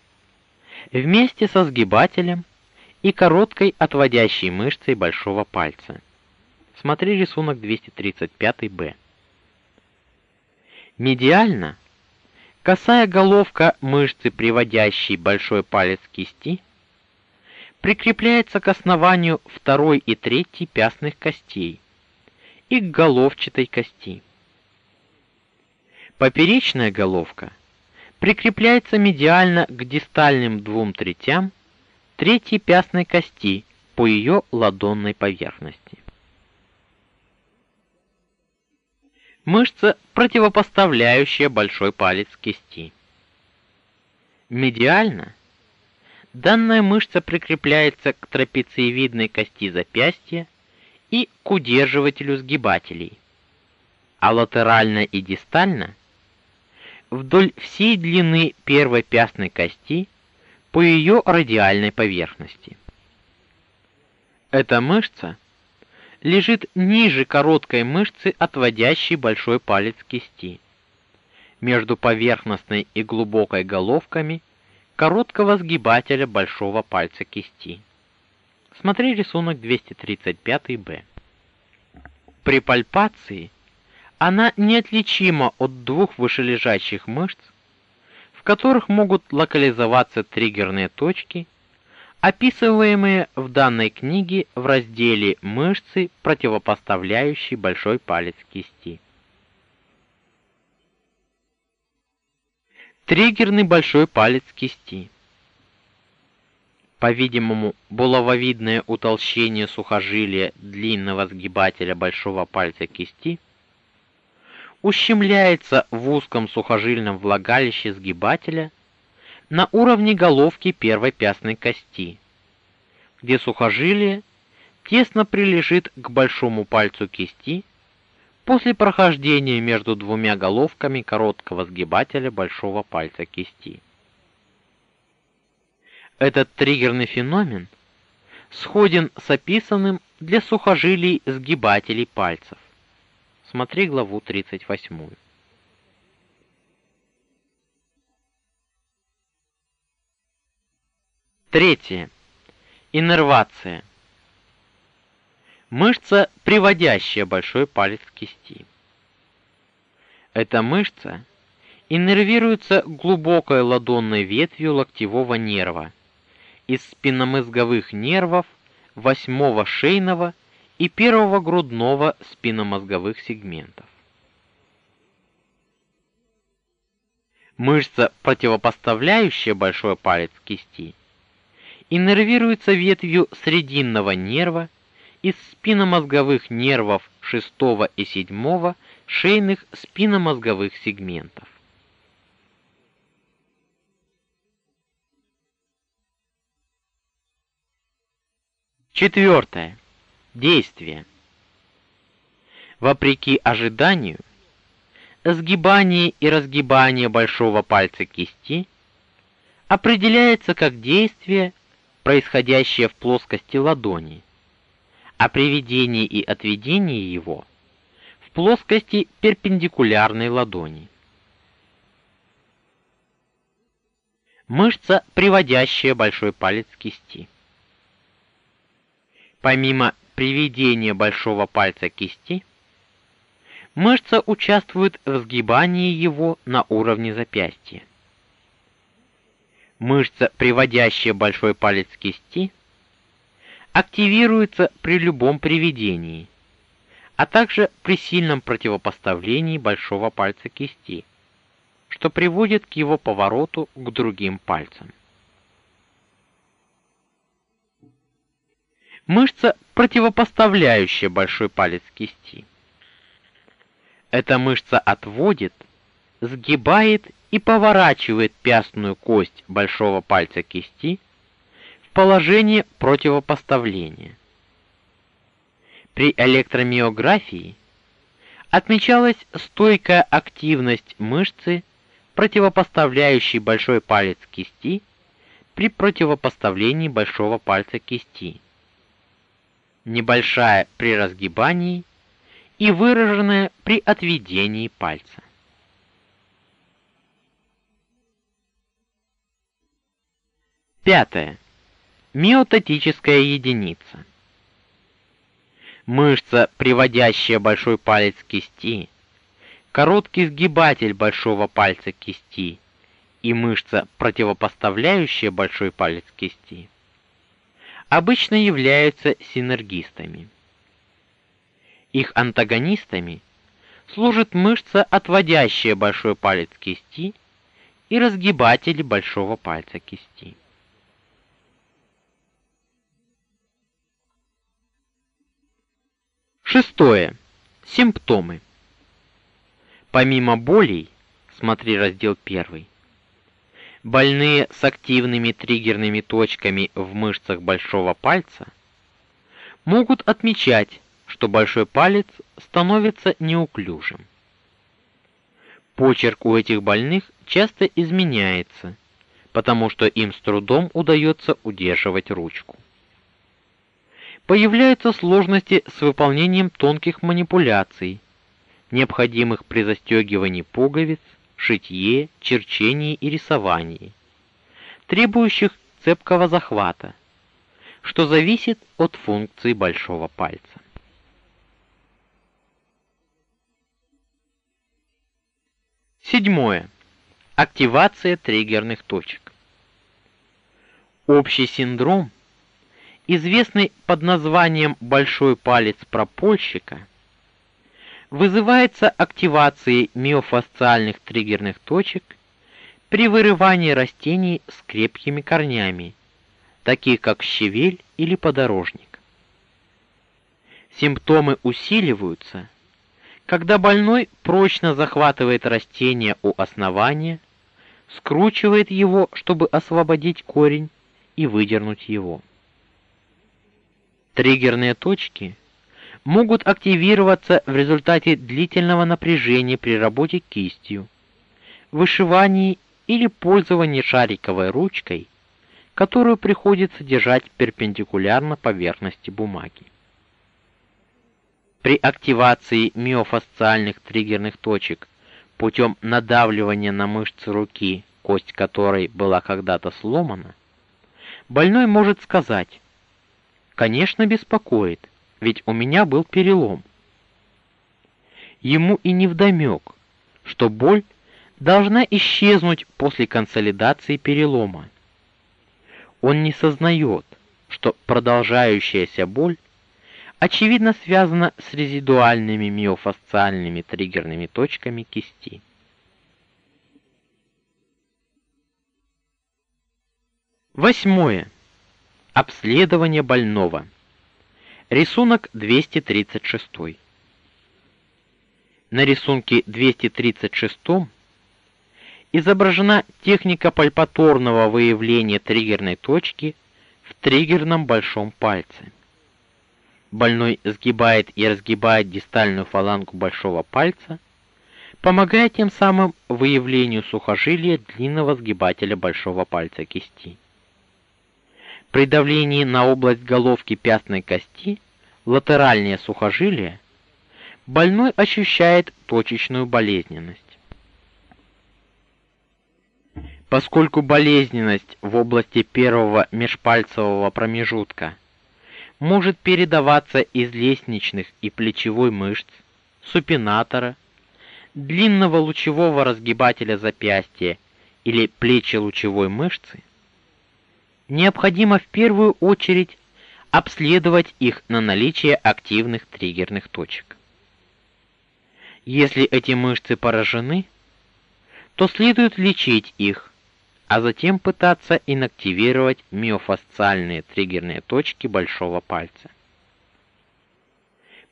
Вместе со сгибателем и короткой отводящей мышцей большого пальца. Смотри рисунок 235Б. Медиально косая головка мышцы, приводящей большой палец кисти, прикрепляется к основанию второй и третьей пястных костей и к головчатой кости. Поперечная головка прикрепляется медиально к дистальным двум третям третьей пястной кости по ее ладонной поверхности. Мышца, противопоставляющая большой палец кисти. Медиально данная мышца прикрепляется к трапециевидной кости запястья и к удерживателю сгибателей, а латерально и дистально вдоль всей длины первой пястной кости по ее радиальной поверхности. Эта мышца лежит ниже короткой мышцы, отводящей большой палец кисти, между поверхностной и глубокой головками короткого сгибателя большого пальца кисти. Смотри рисунок 235-Б. При пальпации она неотличима от двух вышележащих мышц, в которых могут локализоваться триггерные точки описываемые в данной книге в разделе мышцы, противопоставляющие большой палец кисти. Триггерный большой палец кисти. По-видимому, булавовидное утолщение сухожилия длинного сгибателя большого пальца кисти ущемляется в узком сухожильном влагалище сгибателя на уровне головки первой пястной кости, где сухожилие тесно прилежит к большому пальцу кисти после прохождения между двумя головками короткого сгибателя большого пальца кисти. Этот триггерный феномен сходен с описанным для сухожилий сгибателей пальцев. Смотри главу 38. Третье. Иннервация. Мышца, приводящая большой палец к кисти. Эта мышца иннервируется глубокой ладонной ветвью локтевого нерва из спинномозговых нервов восьмого шейного и первого грудного спинномозговых сегментов. Мышца, противопоставляющая большой палец кисти, иннервируется ветвью срединного нерва из спинномозговых нервов 6 и 7 шейных спинномозговых сегментов. Четвертое. Действие. Вопреки ожиданию, сгибание и разгибание большого пальца кисти определяется как действие происходящее в плоскости ладони, а приведение и отведение его в плоскости перпендикулярной ладони. Мышца, приводящая большой палец кисти. Помимо приведения большого пальца кисти, мышца участвует в сгибании его на уровне запястья мышца, приводящая большой палец кисти, активируется при любом приведении, а также при сильном противопоставлении большого пальца кисти, что приводит к его повороту к другим пальцам. Мышца, противопоставляющая большой палец кисти. Эта мышца отводит, сгибает и поворачивает пястную кость большого пальца кисти в положение противопоставления. При электромиографии отмечалась стойкая активность мышцы, противопоставляющей большой палец кисти при противопоставлении большого пальца кисти. Небольшая при разгибании и выраженная при отведении пальца. Пятое. Миотатическая единица. Мышца, приводящая большой палец кисти, короткий сгибатель большого пальца кисти и мышца, противопоставляющая большой палец кисти, обычно являются синергистами. Их антагонистами служит мышца, отводящая большой палец кисти и разгибатель большого пальца кисти. Шестое. Симптомы. Помимо болей, смотри раздел 1. Больные с активными триггерными точками в мышцах большого пальца могут отмечать, что большой палец становится неуклюжим. Почерк у этих больных часто изменяется, потому что им с трудом удается удерживать ручку появляются сложности с выполнением тонких манипуляций, необходимых при застегивании пуговиц, шитье, черчении и рисовании, требующих цепкого захвата, что зависит от функции большого пальца. Седьмое. Активация триггерных точек. Общий синдром – известный под названием большой палец пропольщика, вызывается активацией миофасциальных триггерных точек при вырывании растений с крепкими корнями, таких как щавель или подорожник. Симптомы усиливаются, когда больной прочно захватывает растение у основания, скручивает его, чтобы освободить корень и выдернуть его. Триггерные точки могут активироваться в результате длительного напряжения при работе кистью, вышивании или пользовании шариковой ручкой, которую приходится держать перпендикулярно поверхности бумаги. При активации миофасциальных триггерных точек путем надавливания на мышцы руки, кость которой была когда-то сломана, больной может сказать: Конечно, беспокоит, ведь у меня был перелом. Ему и не вдомек, что боль должна исчезнуть после консолидации перелома. Он не сознает, что продолжающаяся боль очевидно связана с резидуальными миофасциальными триггерными точками кисти. Восьмое. Обследование больного. Рисунок 236. На рисунке 236 изображена техника пальпаторного выявления триггерной точки в триггерном большом пальце. Больной сгибает и разгибает дистальную фалангу большого пальца, помогая тем самым выявлению сухожилия длинного сгибателя большого пальца кисти. При давлении на область головки пястной кости, латеральное сухожилие, больной ощущает точечную болезненность. Поскольку болезненность в области первого межпальцевого промежутка может передаваться из лестничных и плечевой мышц, супинатора, длинного лучевого разгибателя запястья или плечелучевой мышцы, необходимо в первую очередь обследовать их на наличие активных триггерных точек. Если эти мышцы поражены, то следует лечить их, а затем пытаться инактивировать миофасциальные триггерные точки большого пальца.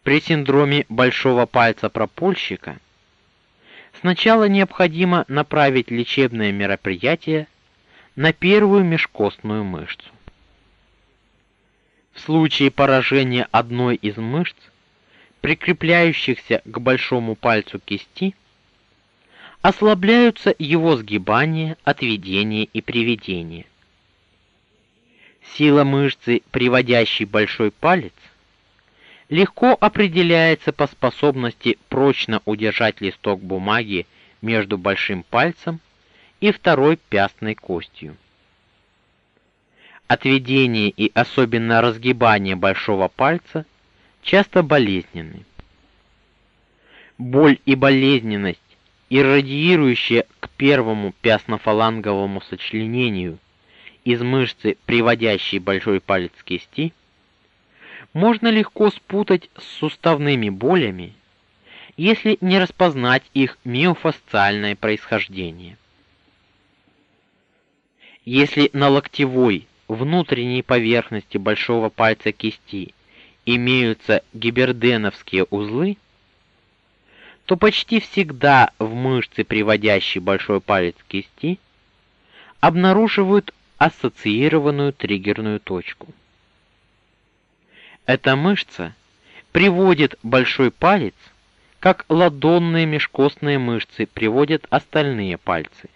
При синдроме большого пальца пропольщика сначала необходимо направить лечебное мероприятие на первую межкостную мышцу. В случае поражения одной из мышц, прикрепляющихся к большому пальцу кисти, ослабляются его сгибание, отведение и приведение. Сила мышцы, приводящей большой палец, легко определяется по способности прочно удержать листок бумаги между большим пальцем и второй пястной костью. Отведение и особенно разгибание большого пальца часто болезненны. Боль и болезненность, иррадиирующие к первому пястно-фаланговому сочленению из мышцы, приводящей большой палец к кисти, можно легко спутать с суставными болями, если не распознать их миофасциальное происхождение. Если на локтевой внутренней поверхности большого пальца кисти имеются гиберденовские узлы, то почти всегда в мышце, приводящей большой палец кисти, обнаруживают ассоциированную триггерную точку. Эта мышца приводит большой палец, как ладонные межкостные мышцы приводят остальные пальцы.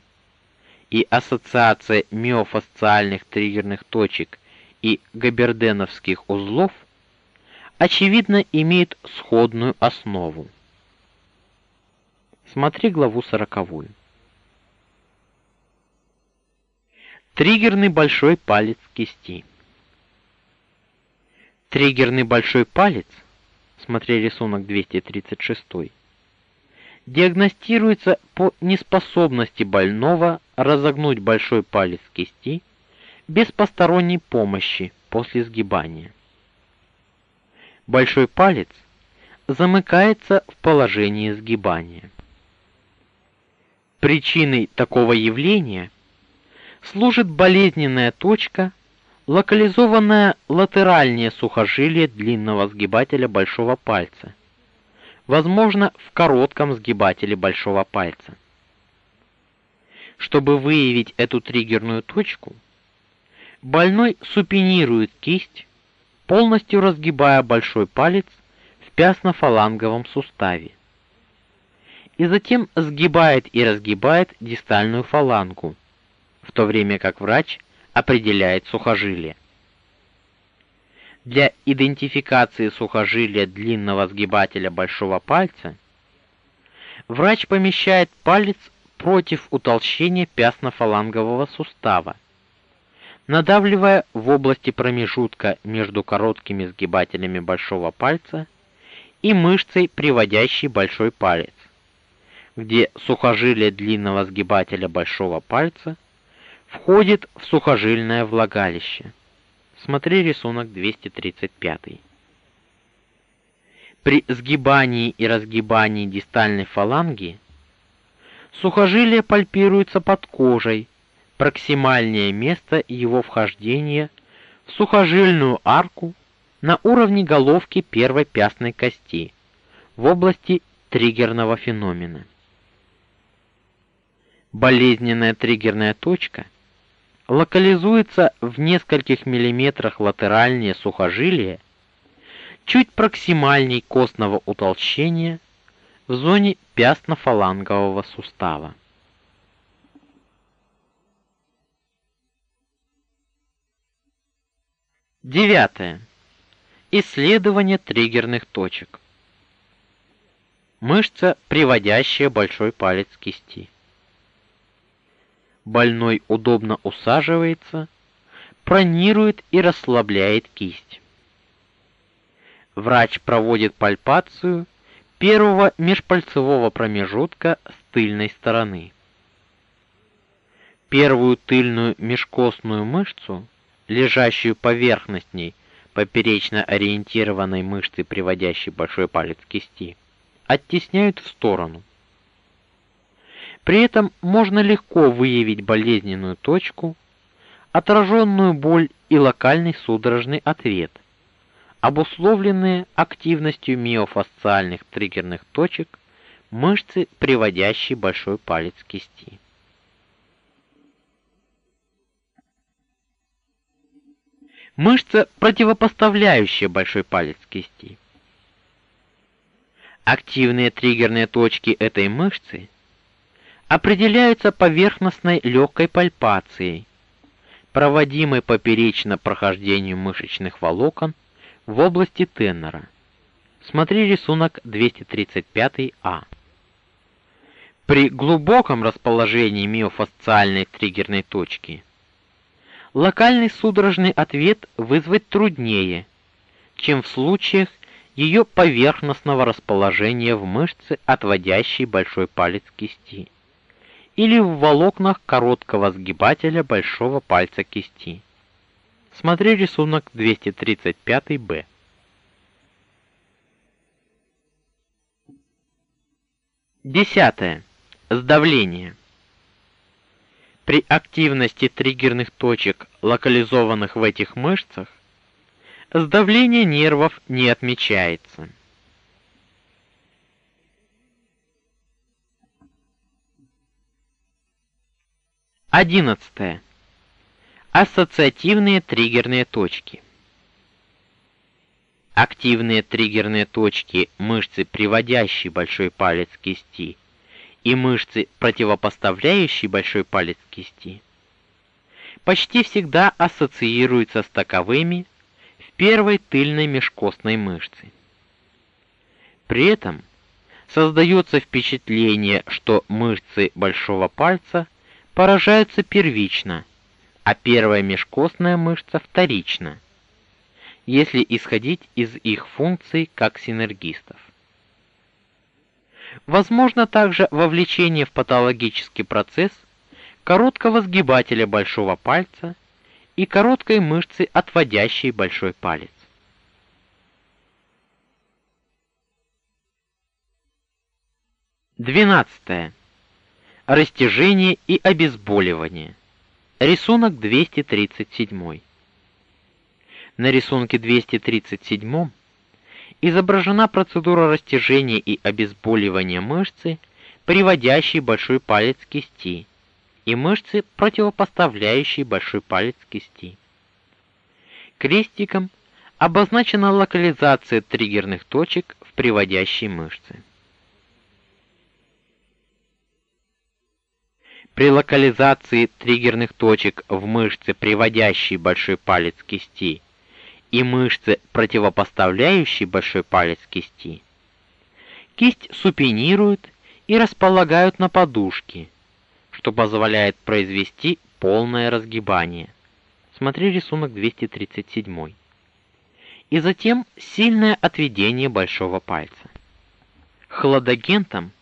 И ассоциация миофасциальных триггерных точек и габерденовских узлов очевидно имеет сходную основу. Смотри главу сороковую. Триггерный большой палец кисти. Триггерный большой палец, смотри рисунок 236, диагностируется по неспособности больного разогнуть большой палец кисти без посторонней помощи после сгибания. Большой палец замыкается в положении сгибания. Причиной такого явления служит болезненная точка локализованное латеральнее сухожилие длинного сгибателя большого пальца. Возможно, в коротком сгибателе большого пальца. Чтобы выявить эту триггерную точку, больной супинирует кисть, полностью разгибая большой палец в пястно-фаланговом суставе. И затем сгибает и разгибает дистальную фалангу, в то время как врач определяет сухожилие. Для идентификации сухожилия длинного сгибателя большого пальца врач помещает палец против утолщения пястно-фалангового сустава, надавливая в области промежутка между короткими сгибателями большого пальца и мышцей, приводящей большой палец, где сухожилие длинного сгибателя большого пальца входит в сухожильное влагалище. Смотри рисунок 235. При сгибании и разгибании дистальной фаланги сухожилие пальпируется под кожей, проксимальное место его вхождения в сухожильную арку на уровне головки первой пястной кости в области триггерного феномена. Болезненная триггерная точка локализуется в нескольких миллиметрах латеральнее сухожилия, чуть проксимальней костного утолщения в зоне пястно-фалангового сустава. Девятое. Исследование триггерных точек. Мышца, приводящая большой палец кисти больной удобно усаживается, пронирует и расслабляет кисть. Врач проводит пальпацию первого межпальцевого промежутка с тыльной стороны. Первую тыльную межкостную мышцу, лежащую поверхностней поперечно ориентированной мышцы, приводящей большой палец к кисти, оттесняют в сторону. При этом можно легко выявить болезненную точку, отраженную боль и локальный судорожный ответ, обусловленные активностью миофасциальных триггерных точек мышцы, приводящей большой палец к кисти. Мышца, противопоставляющая большой палец кисти. Активные триггерные точки этой мышцы определяются поверхностной легкой пальпацией, проводимой поперечно прохождению мышечных волокон в области тенора. Смотри рисунок 235А. При глубоком расположении миофасциальной триггерной точки локальный судорожный ответ вызвать труднее, чем в случаях ее поверхностного расположения в мышце, отводящей большой палец кисти, или в волокнах короткого сгибателя большого пальца кисти. Смотри рисунок 235-Б. Десятое. Сдавление. При активности триггерных точек, локализованных в этих мышцах, сдавление нервов не отмечается. Одиннадцатое. Ассоциативные триггерные точки. Активные триггерные точки мышцы, приводящей большой палец к кисти, и мышцы, противопоставляющие большой палец кисти, почти всегда ассоциируются с таковыми в первой тыльной межкостной мышце. При этом создается впечатление, что мышцы большого пальца поражаются первично, а первая межкостная мышца вторично, если исходить из их функций как синергистов. Возможно также вовлечение в патологический процесс короткого сгибателя большого пальца и короткой мышцы, отводящей большой палец. Двенадцатое. Растяжение и обезболивание. Рисунок 237. На рисунке 237 изображена процедура растяжения и обезболивания мышцы, приводящей большой палец к кисти, и мышцы, противопоставляющей большой палец к кисти. Крестиком обозначена локализация триггерных точек в приводящей мышце. При локализации триггерных точек в мышце, приводящей большой палец к кисти, и мышцы, противопоставляющие большой палец кисти. Кисть супинируют и располагают на подушке, что позволяет произвести полное разгибание. Смотри рисунок 237. И затем сильное отведение большого пальца. Хладагентом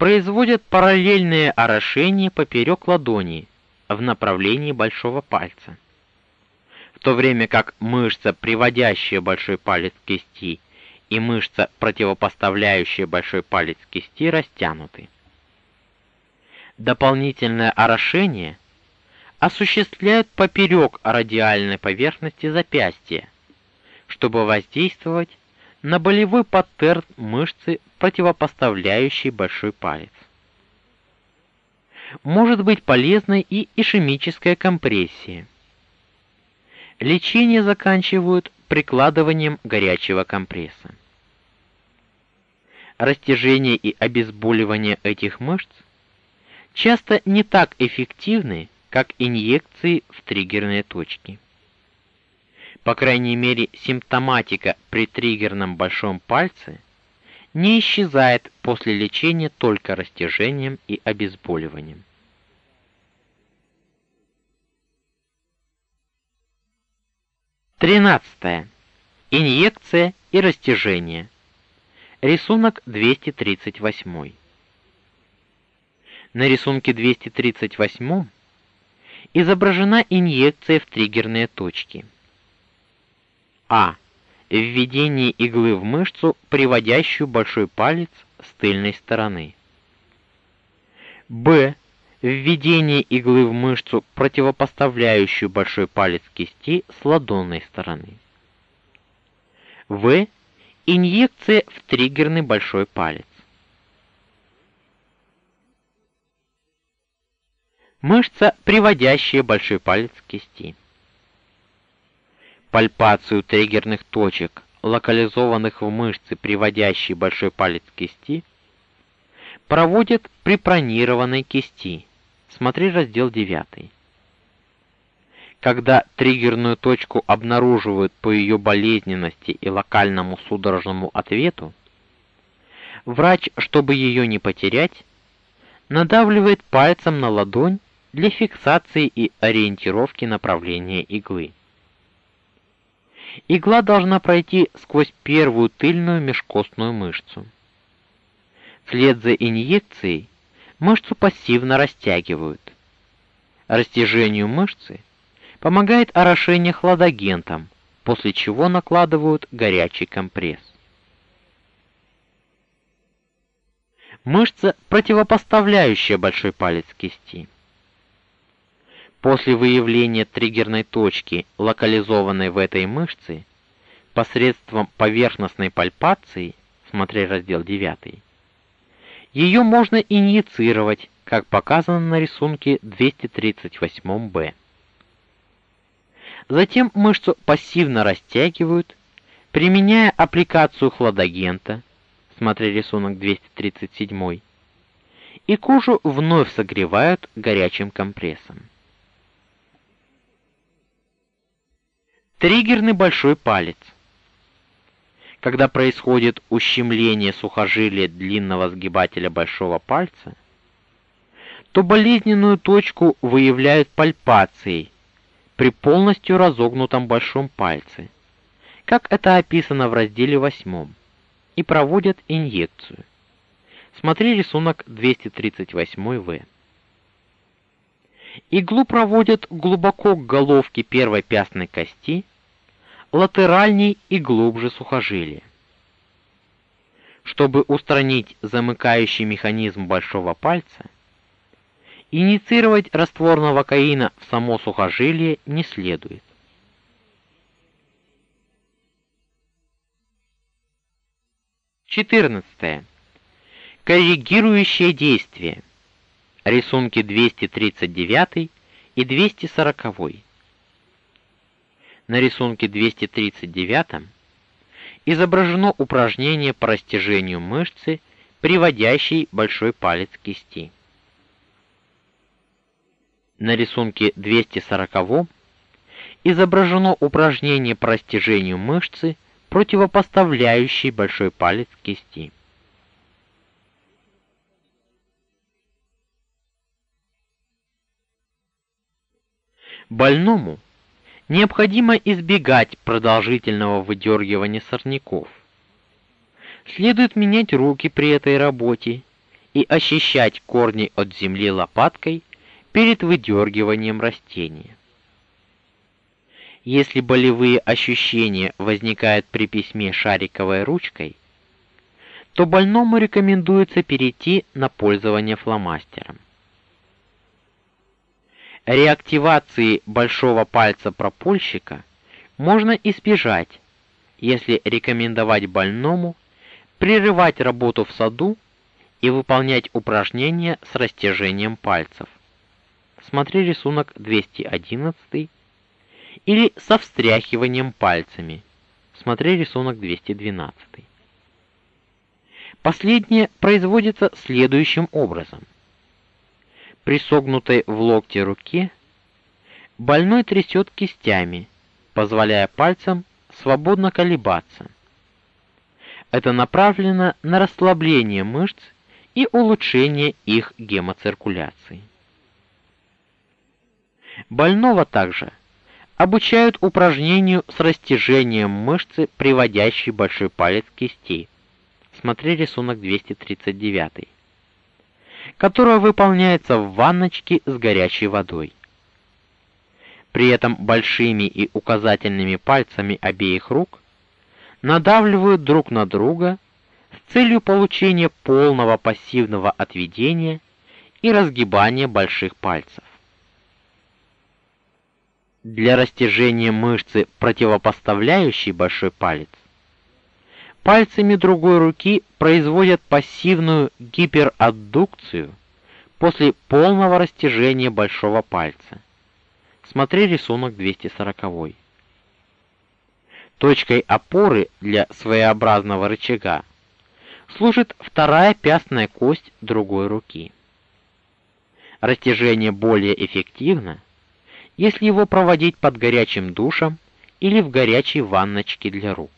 производят параллельное орошение поперек ладони в направлении большого пальца в то время как мышца, приводящая большой палец к кисти, и мышца, противопоставляющая большой палец к кисти, растянуты. Дополнительное орошение осуществляют поперек радиальной поверхности запястья, чтобы воздействовать на болевой паттерн мышцы, противопоставляющей большой палец. Может быть полезной и ишемическая компрессия. Лечение заканчивают прикладыванием горячего компресса. Растяжение и обезболивание этих мышц часто не так эффективны, как инъекции в триггерные точки. По крайней мере, симптоматика при триггерном большом пальце не исчезает после лечения только растяжением и обезболиванием. Тринадцатое. Инъекция и растяжение. Рисунок 238. На рисунке 238 изображена инъекция в триггерные точки. А. Введение иглы в мышцу, приводящую большой палец с тыльной стороны. Б введение иглы в мышцу, противопоставляющую большой палец кисти с ладонной стороны. В. Инъекция в триггерный большой палец. Мышца, приводящая большой палец к кисти. Пальпацию триггерных точек, локализованных в мышце, приводящей большой палец к кисти, проводят при пронированной кисти. Смотри раздел 9. Когда триггерную точку обнаруживают по ее болезненности и локальному судорожному ответу, врач, чтобы ее не потерять, надавливает пальцем на ладонь для фиксации и ориентировки направления иглы. Игла должна пройти сквозь первую тыльную межкостную мышцу. Вслед за инъекцией мышцу пассивно растягивают. Растяжению мышцы помогает орошение хладагентом, после чего накладывают горячий компресс. Мышца, противопоставляющая большой палец кисти. После выявления триггерной точки, локализованной в этой мышце, посредством поверхностной пальпации, смотри раздел 9. Ее можно инъецировать, как показано на рисунке 238-Б. Затем мышцу пассивно растягивают, применяя аппликацию хладагента, смотри рисунок 237, и кожу вновь согревают горячим компрессом. Триггерный большой палец. Когда происходит ущемление сухожилия длинного сгибателя большого пальца, то болезненную точку выявляют пальпацией при полностью разогнутом большом пальце, как это описано в разделе 8, и проводят инъекцию. Смотри рисунок 238В. Иглу проводят глубоко к головке первой пястной кости, латеральней и глубже сухожилия. Чтобы устранить замыкающий механизм большого пальца, Инициировать раствор новокаина в само сухожилие не следует. Четырнадцатое. Корректирующее действие. Рисунки 239 и 240. На рисунке 239 изображено упражнение по растяжению мышцы, приводящей большой палец к кисти на рисунке 240 изображено упражнение по растяжению мышцы, противопоставляющей большой палец кисти. Больному необходимо избегать продолжительного выдергивания сорняков. Следует менять руки при этой работе и очищать корни от земли лопаткой перед выдергиванием растения. Если болевые ощущения возникают при письме шариковой ручкой, то больному рекомендуется перейти на пользование фломастером. Реактивации большого пальца пропульщика можно избежать, если рекомендовать больному прерывать работу в саду и выполнять упражнения с растяжением пальцев. Смотри рисунок 211 или со встряхиванием пальцами. Смотри рисунок 212. Последнее производится следующим образом. При согнутой в локте руке больной трясет кистями, позволяя пальцам свободно колебаться. Это направлено на расслабление мышц и улучшение их гемоциркуляции. Больного также обучают упражнению с растяжением мышцы, приводящей большой палец к кисти. Смотри рисунок 239. Которое выполняется в ванночке с горячей водой. При этом большими и указательными пальцами обеих рук надавливают друг на друга с целью получения полного пассивного отведения и разгибания больших пальцев. Для растяжения мышцы, противопоставляющей большой палец, пальцами другой руки производят пассивную гипераддукцию после полного растяжения большого пальца. Смотри рисунок 240. Точкой опоры для своеобразного рычага служит вторая пястная кость другой руки. Растяжение более эффективно, если его проводить под горячим душем или в горячей ванночке для рук.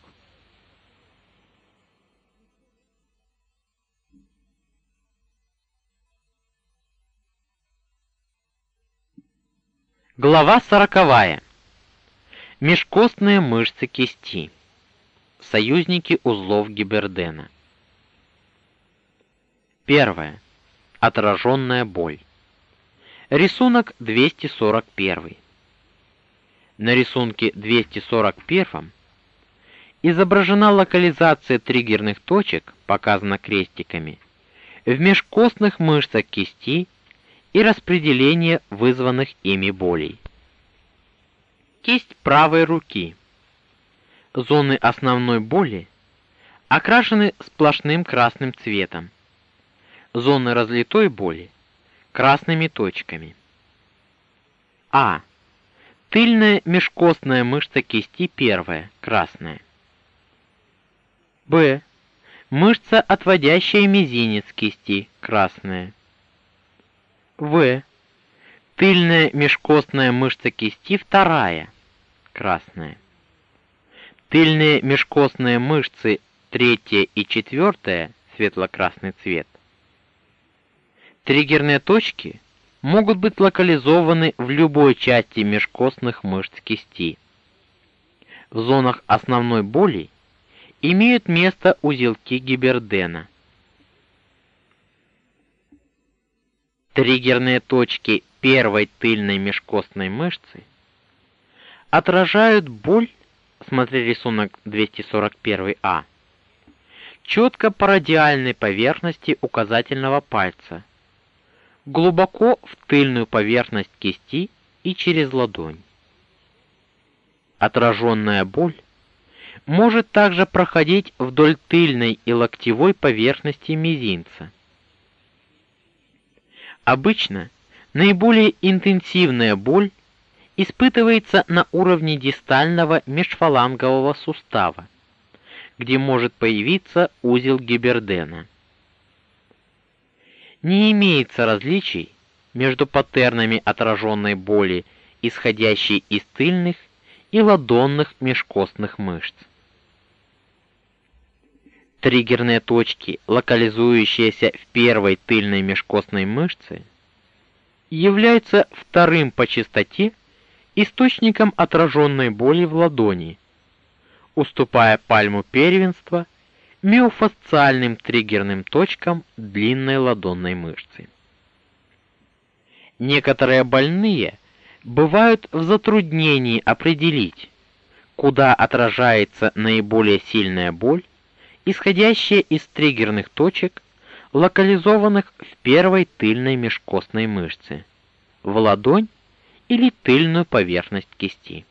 Глава сороковая. Межкостные мышцы кисти. Союзники узлов Гибердена. Первое. Отраженная боль. Рисунок 241. На рисунке 241 изображена локализация триггерных точек, показана крестиками, в межкостных мышцах кисти и распределение вызванных ими болей. Кисть правой руки. Зоны основной боли окрашены сплошным красным цветом. Зоны разлитой боли красными точками. А. Тыльная межкостная мышца кисти первая, красная. Б. Мышца, отводящая мизинец кисти, красная. В. Тыльная межкостная мышца кисти вторая, красная. Тыльные межкостные мышцы третья и четвертая светло-красный цвет. Триггерные точки могут быть локализованы в любой части межкостных мышц кисти. В зонах основной боли имеют место узелки гибердена. Триггерные точки первой тыльной межкостной мышцы отражают боль, смотри рисунок 241А, четко по радиальной поверхности указательного пальца, глубоко в тыльную поверхность кисти и через ладонь. Отраженная боль может также проходить вдоль тыльной и локтевой поверхности мизинца Обычно наиболее интенсивная боль испытывается на уровне дистального межфалангового сустава, где может появиться узел Гибердена. Не имеется различий между паттернами отраженной боли, исходящей из тыльных и ладонных межкостных мышц. Триггерные точки, локализующиеся в первой тыльной межкостной мышце, являются вторым по частоте источником отраженной боли в ладони, уступая пальму первенства миофасциальным триггерным точкам длинной ладонной мышцы. Некоторые больные бывают в затруднении определить, куда отражается наиболее сильная боль исходящие из триггерных точек, локализованных в первой тыльной межкостной мышце, в ладонь или тыльную поверхность кисти.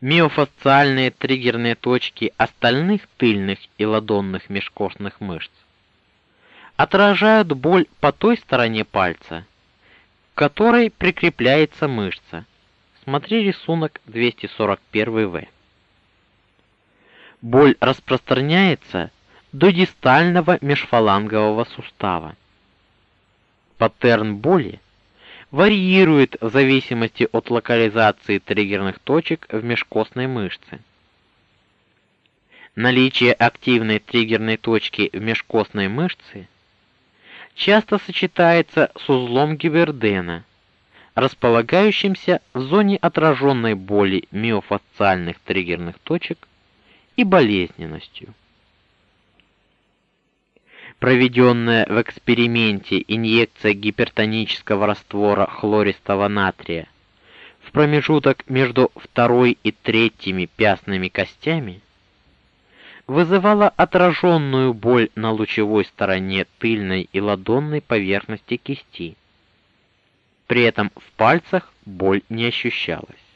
Миофасциальные триггерные точки остальных тыльных и ладонных межкостных мышц отражают боль по той стороне пальца, к которой прикрепляется мышца. Смотри рисунок 241В боль распространяется до дистального межфалангового сустава. Паттерн боли варьирует в зависимости от локализации триггерных точек в межкостной мышце. Наличие активной триггерной точки в межкостной мышце часто сочетается с узлом Гибердена, располагающимся в зоне отраженной боли миофасциальных триггерных точек и болезненностью. Проведенная в эксперименте инъекция гипертонического раствора хлористого натрия в промежуток между второй и третьими пястными костями вызывала отраженную боль на лучевой стороне тыльной и ладонной поверхности кисти. При этом в пальцах боль не ощущалась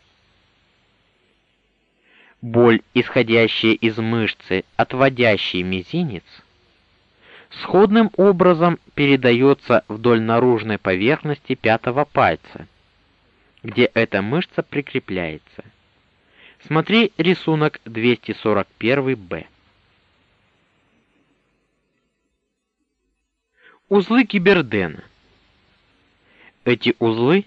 боль, исходящая из мышцы, отводящей мизинец, сходным образом передается вдоль наружной поверхности пятого пальца, где эта мышца прикрепляется, Смотри рисунок 241-Б. Узлы Гибердена. Эти узлы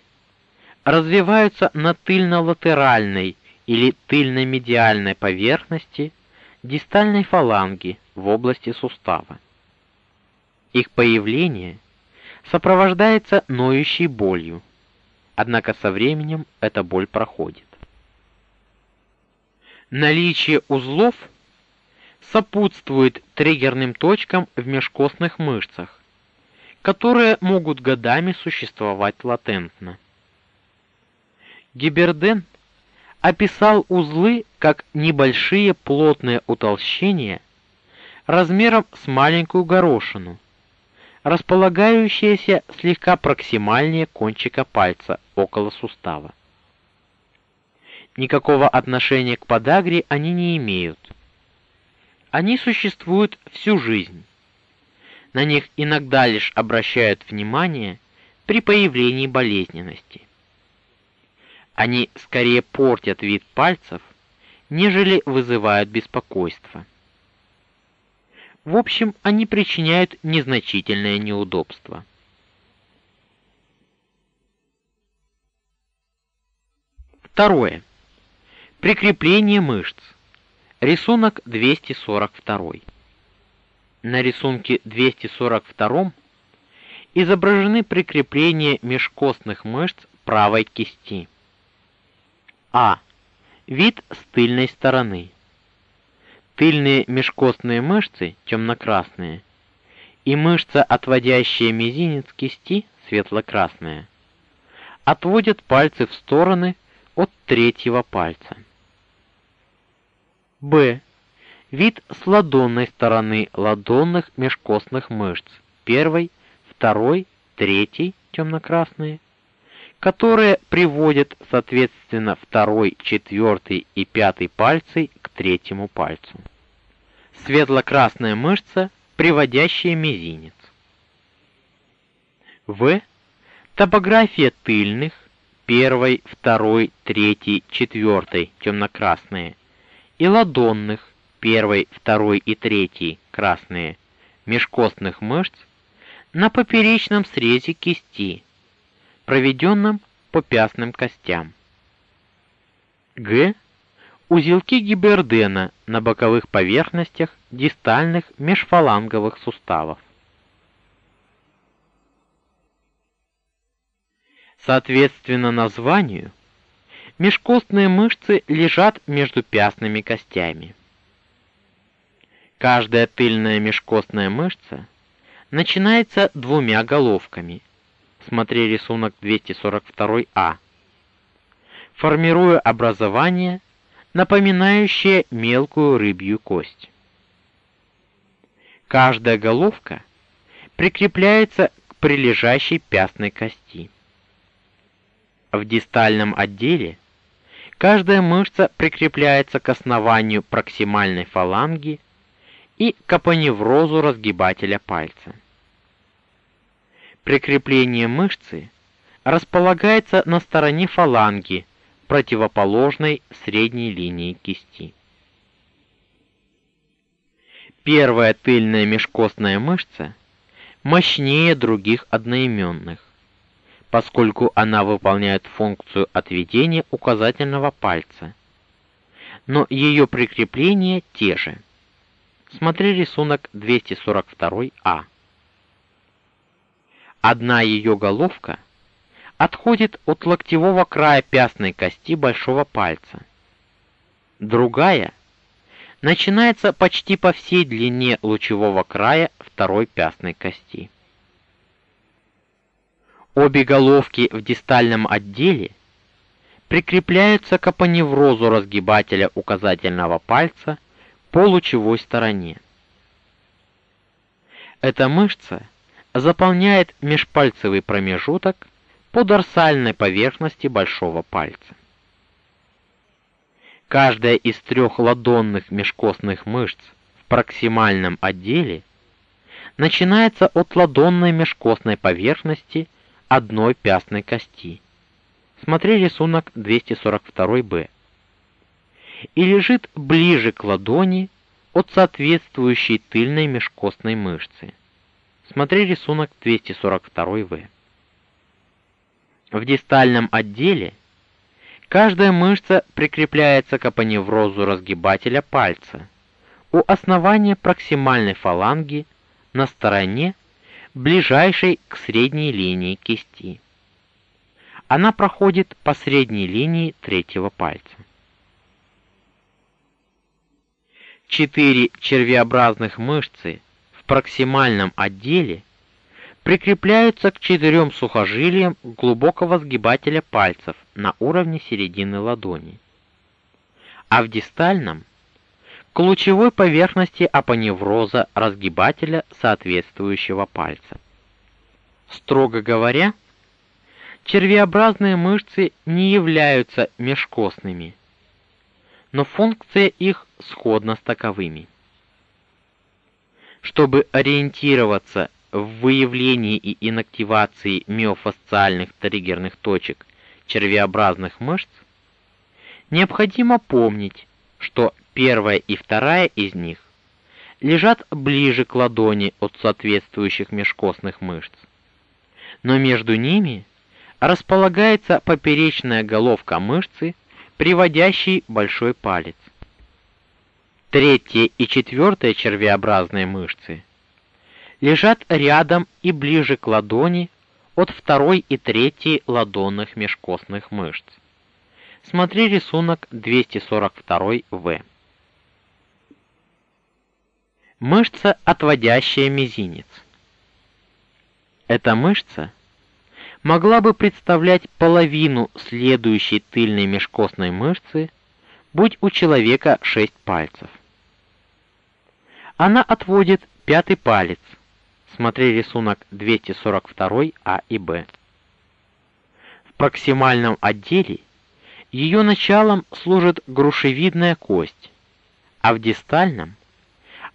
развиваются на тыльно-латеральной или тыльно-медиальной поверхности дистальной фаланги в области сустава. Их появление сопровождается ноющей болью, однако со временем эта боль проходит. Наличие узлов сопутствует триггерным точкам в межкостных мышцах, которые могут годами существовать латентно. Гиберден описал узлы как небольшие плотные утолщения размером с маленькую горошину, располагающиеся слегка проксимальнее кончика пальца около сустава. Никакого отношения к подагре они не имеют. Они существуют всю жизнь. На них иногда лишь обращают внимание при появлении болезненности. Они скорее портят вид пальцев, нежели вызывают беспокойство. В общем, они причиняют незначительное неудобство. Второе. Прикрепление мышц. Рисунок 242. На рисунке 242 изображены прикрепления межкостных мышц правой кисти. А. Вид с тыльной стороны. Тыльные межкостные мышцы темно-красные и мышца, отводящая мизинец кисти, светло-красная, отводят пальцы в стороны от третьего пальца. Б. Вид с ладонной стороны ладонных межкостных мышц. Первой, второй, третий темно-красные, которые приводят соответственно второй, четвертый и пятый пальцы к третьему пальцу. Светло-красная мышца, приводящая мизинец. В. Топография тыльных, первой, второй, третий, четвертой темно-красные и ладонных, первой, второй и третий, красные, межкостных мышц на поперечном срезе кисти, проведенном по пястным костям. Г. Узелки гибердена на боковых поверхностях дистальных межфаланговых суставов. Соответственно названию, Межкостные мышцы лежат между пястными костями. Каждая тыльная межкостная мышца начинается двумя головками. Смотри рисунок 242А. Формируя образование, напоминающее мелкую рыбью кость. Каждая головка прикрепляется к прилежащей пястной кости. В дистальном отделе Каждая мышца прикрепляется к основанию проксимальной фаланги и к апоневрозу разгибателя пальца. Прикрепление мышцы располагается на стороне фаланги, противоположной средней линии кисти. Первая тыльная межкостная мышца мощнее других одноименных поскольку она выполняет функцию отведения указательного пальца. Но ее прикрепления те же. Смотри рисунок 242А. Одна ее головка отходит от локтевого края пястной кости большого пальца. Другая начинается почти по всей длине лучевого края второй пястной кости. Обе головки в дистальном отделе прикрепляются к апоневрозу разгибателя указательного пальца по лучевой стороне. Эта мышца заполняет межпальцевый промежуток по дорсальной поверхности большого пальца. Каждая из трех ладонных межкостных мышц в проксимальном отделе начинается от ладонной межкостной поверхности одной пястной кости. Смотри рисунок 242-Б. и лежит ближе к ладони от соответствующей тыльной межкостной мышцы. Смотри рисунок 242В. В дистальном отделе каждая мышца прикрепляется к апоневрозу разгибателя пальца у основания проксимальной фаланги на стороне, ближайшей к средней линии кисти. Она проходит по средней линии третьего пальца. Четыре червеобразных мышцы проксимальном отделе прикрепляются к четырем сухожилиям глубокого сгибателя пальцев на уровне середины ладони. А в дистальном к лучевой поверхности апоневроза разгибателя соответствующего пальца. Строго говоря, червеобразные мышцы не являются межкостными, но функция их сходна с таковыми. Чтобы ориентироваться в выявлении и инактивации миофасциальных триггерных точек червеобразных мышц, необходимо помнить, что первая и вторая из них лежат ближе к ладони от соответствующих межкостных мышц. Но между ними располагается поперечная головка мышцы, приводящей большой палец. Третья и четвертая червеобразные мышцы лежат рядом и ближе к ладони от второй и третьей ладонных межкостных мышц. Смотри рисунок 242В. Мышца, отводящая мизинец. Эта мышца могла бы представлять половину следующей тыльной межкостной мышцы, будь у человека 6 пальцев. Она отводит пятый палец, Смотри рисунок 242 А и Б. В проксимальном отделе ее началом служит грушевидная кость, а в дистальном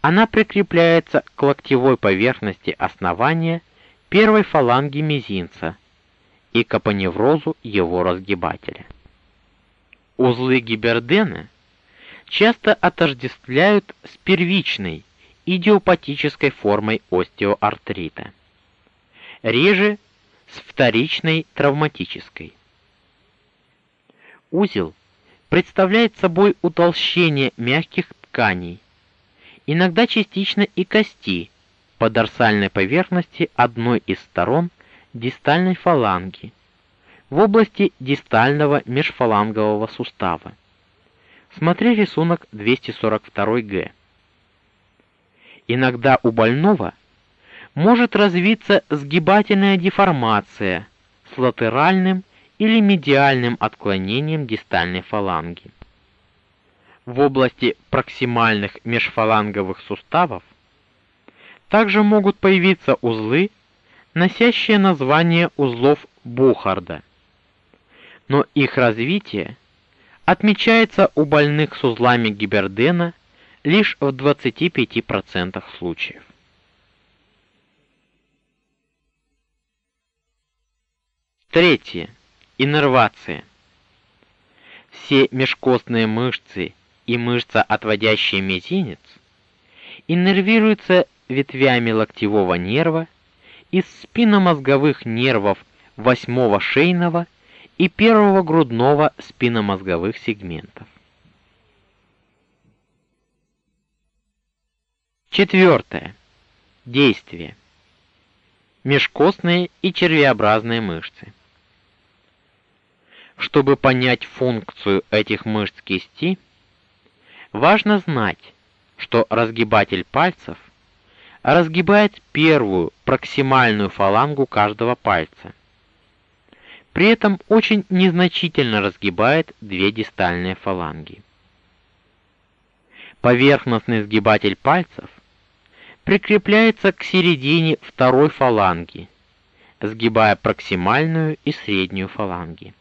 она прикрепляется к локтевой поверхности основания первой фаланги мизинца и к апоневрозу его разгибателя. Узлы Гибердена часто отождествляют с первичной идиопатической формой остеоартрита. Реже с вторичной травматической. Узел представляет собой утолщение мягких тканей, иногда частично и кости по дорсальной поверхности одной из сторон дистальной фаланги в области дистального межфалангового сустава. Смотри рисунок 242-г. Иногда у больного может развиться сгибательная деформация с латеральным или медиальным отклонением дистальной фаланги. В области проксимальных межфаланговых суставов также могут появиться узлы, носящие название узлов Бухарда. Но их развитие отмечается у больных с узлами Гибердена лишь в 25% случаев. Третье. Иннервация. Все межкостные мышцы и мышца, отводящая мизинец, иннервируются ветвями локтевого нерва из спинномозговых нервов восьмого шейного и первого грудного спинномозговых сегментов. Четвертое. Действие. Межкостные и червеобразные мышцы. Чтобы понять функцию этих мышц кисти, важно знать, что разгибатель пальцев разгибает первую проксимальную фалангу каждого пальца. При этом очень незначительно разгибает две дистальные фаланги. Поверхностный сгибатель пальцев прикрепляется к середине второй фаланги, сгибая проксимальную и среднюю фаланги.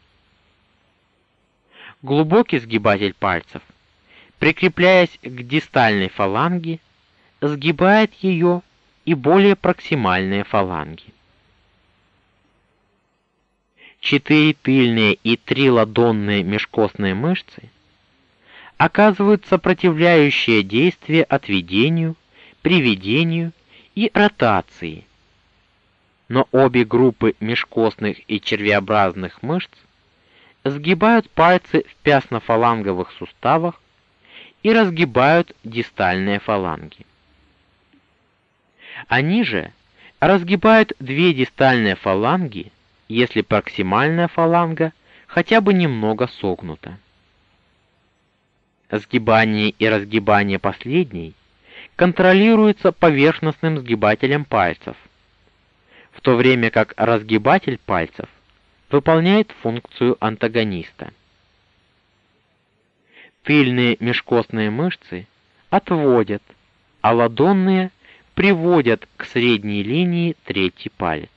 Глубокий сгибатель пальцев, прикрепляясь к дистальной фаланге, сгибает ее и более проксимальные фаланги. Четыре тыльные и три ладонные межкостные мышцы оказывают сопротивляющее действие отведению, приведению и ротации. Но обе группы межкостных и червеобразных мышц сгибают пальцы в пястно-фаланговых суставах и разгибают дистальные фаланги. Они же разгибают две дистальные фаланги, если проксимальная фаланга хотя бы немного согнута. Сгибание и разгибание последней контролируется поверхностным сгибателем пальцев, в то время как разгибатель пальцев выполняет функцию антагониста. Тыльные межкостные мышцы отводят, а ладонные приводят к средней линии третий палец.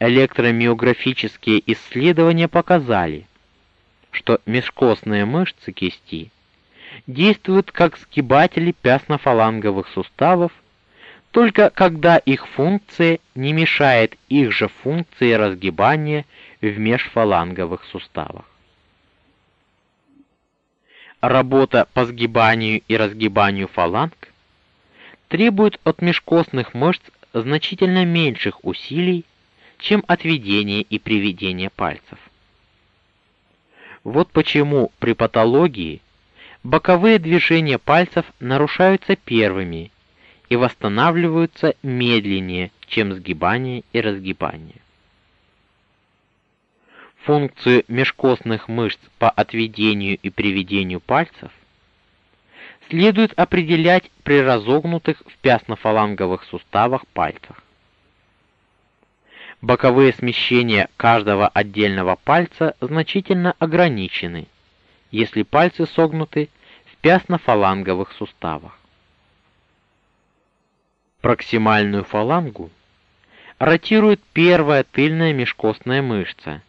Электромиографические исследования показали, что межкостные мышцы кисти действуют как сгибатели пястно-фаланговых суставов, только когда их функция не мешает их же функции разгибания в межфаланговых суставах. Работа по сгибанию и разгибанию фаланг требует от межкостных мышц значительно меньших усилий, чем отведение и приведение пальцев. Вот почему при патологии боковые движения пальцев нарушаются первыми и восстанавливаются медленнее, чем сгибание и разгибание. Функцию межкостных мышц по отведению и приведению пальцев следует определять при разогнутых в пястно-фаланговых суставах пальцах. Боковые смещения каждого отдельного пальца значительно ограничены, если пальцы согнуты в пястно-фаланговых суставах. Проксимальную фалангу ротирует первая тыльная межкостная мышца,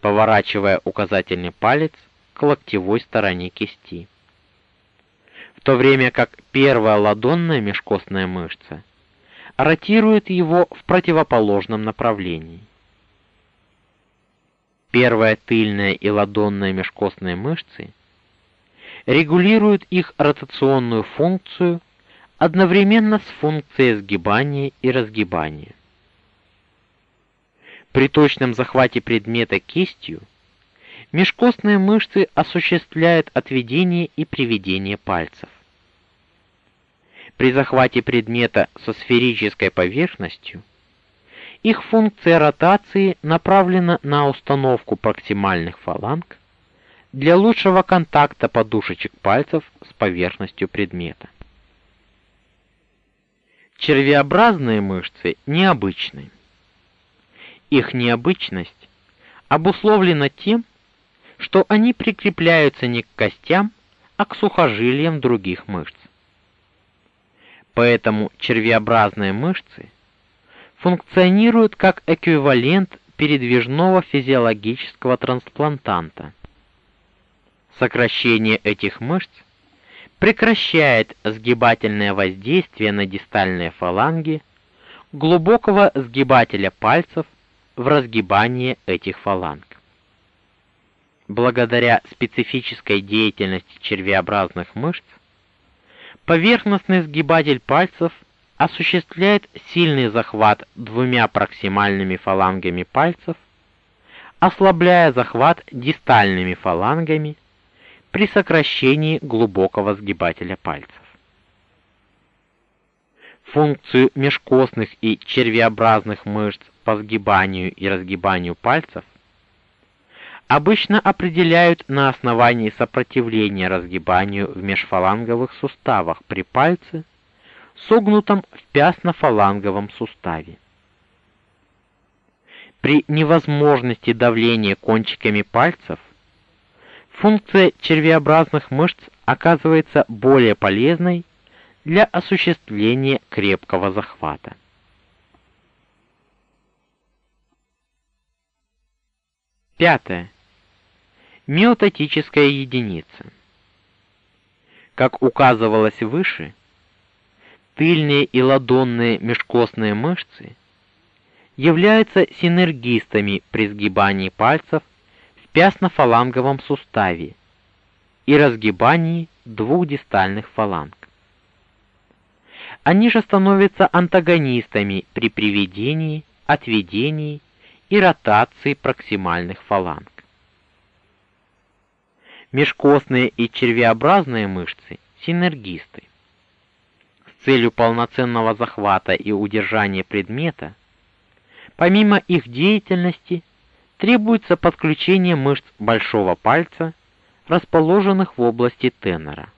поворачивая указательный палец к локтевой стороне кисти. В то время как первая ладонная межкостная мышца ротирует его в противоположном направлении. Первая тыльная и ладонная межкостные мышцы регулируют их ротационную функцию одновременно с функцией сгибания и разгибания. При точном захвате предмета кистью межкостные мышцы осуществляют отведение и приведение пальцев. При захвате предмета со сферической поверхностью их функция ротации направлена на установку проксимальных фаланг для лучшего контакта подушечек пальцев с поверхностью предмета. Червеобразные мышцы необычны. Их необычность обусловлена тем, что они прикрепляются не к костям, а к сухожилиям других мышц. Поэтому червеобразные мышцы функционируют как эквивалент передвижного физиологического трансплантанта. Сокращение этих мышц прекращает сгибательное воздействие на дистальные фаланги глубокого сгибателя пальцев в разгибании этих фаланг. Благодаря специфической деятельности червеобразных мышц Поверхностный сгибатель пальцев осуществляет сильный захват двумя проксимальными фалангами пальцев, ослабляя захват дистальными фалангами при сокращении глубокого сгибателя пальцев. Функцию межкостных и червеобразных мышц по сгибанию и разгибанию пальцев обычно определяют на основании сопротивления разгибанию в межфаланговых суставах при пальце, согнутом в пястно-фаланговом суставе. При невозможности давления кончиками пальцев функция червеобразных мышц оказывается более полезной для осуществления крепкого захвата. Пятое миотатическая единица. Как указывалось выше, тыльные и ладонные межкостные мышцы являются синергистами при сгибании пальцев в пястно-фаланговом суставе и разгибании двух дистальных фаланг. Они же становятся антагонистами при приведении, отведении и ротации проксимальных фаланг. Межкостные и червеобразные мышцы синергисты. С целью полноценного захвата и удержания предмета, помимо их деятельности, требуется подключение мышц большого пальца, расположенных в области тенора.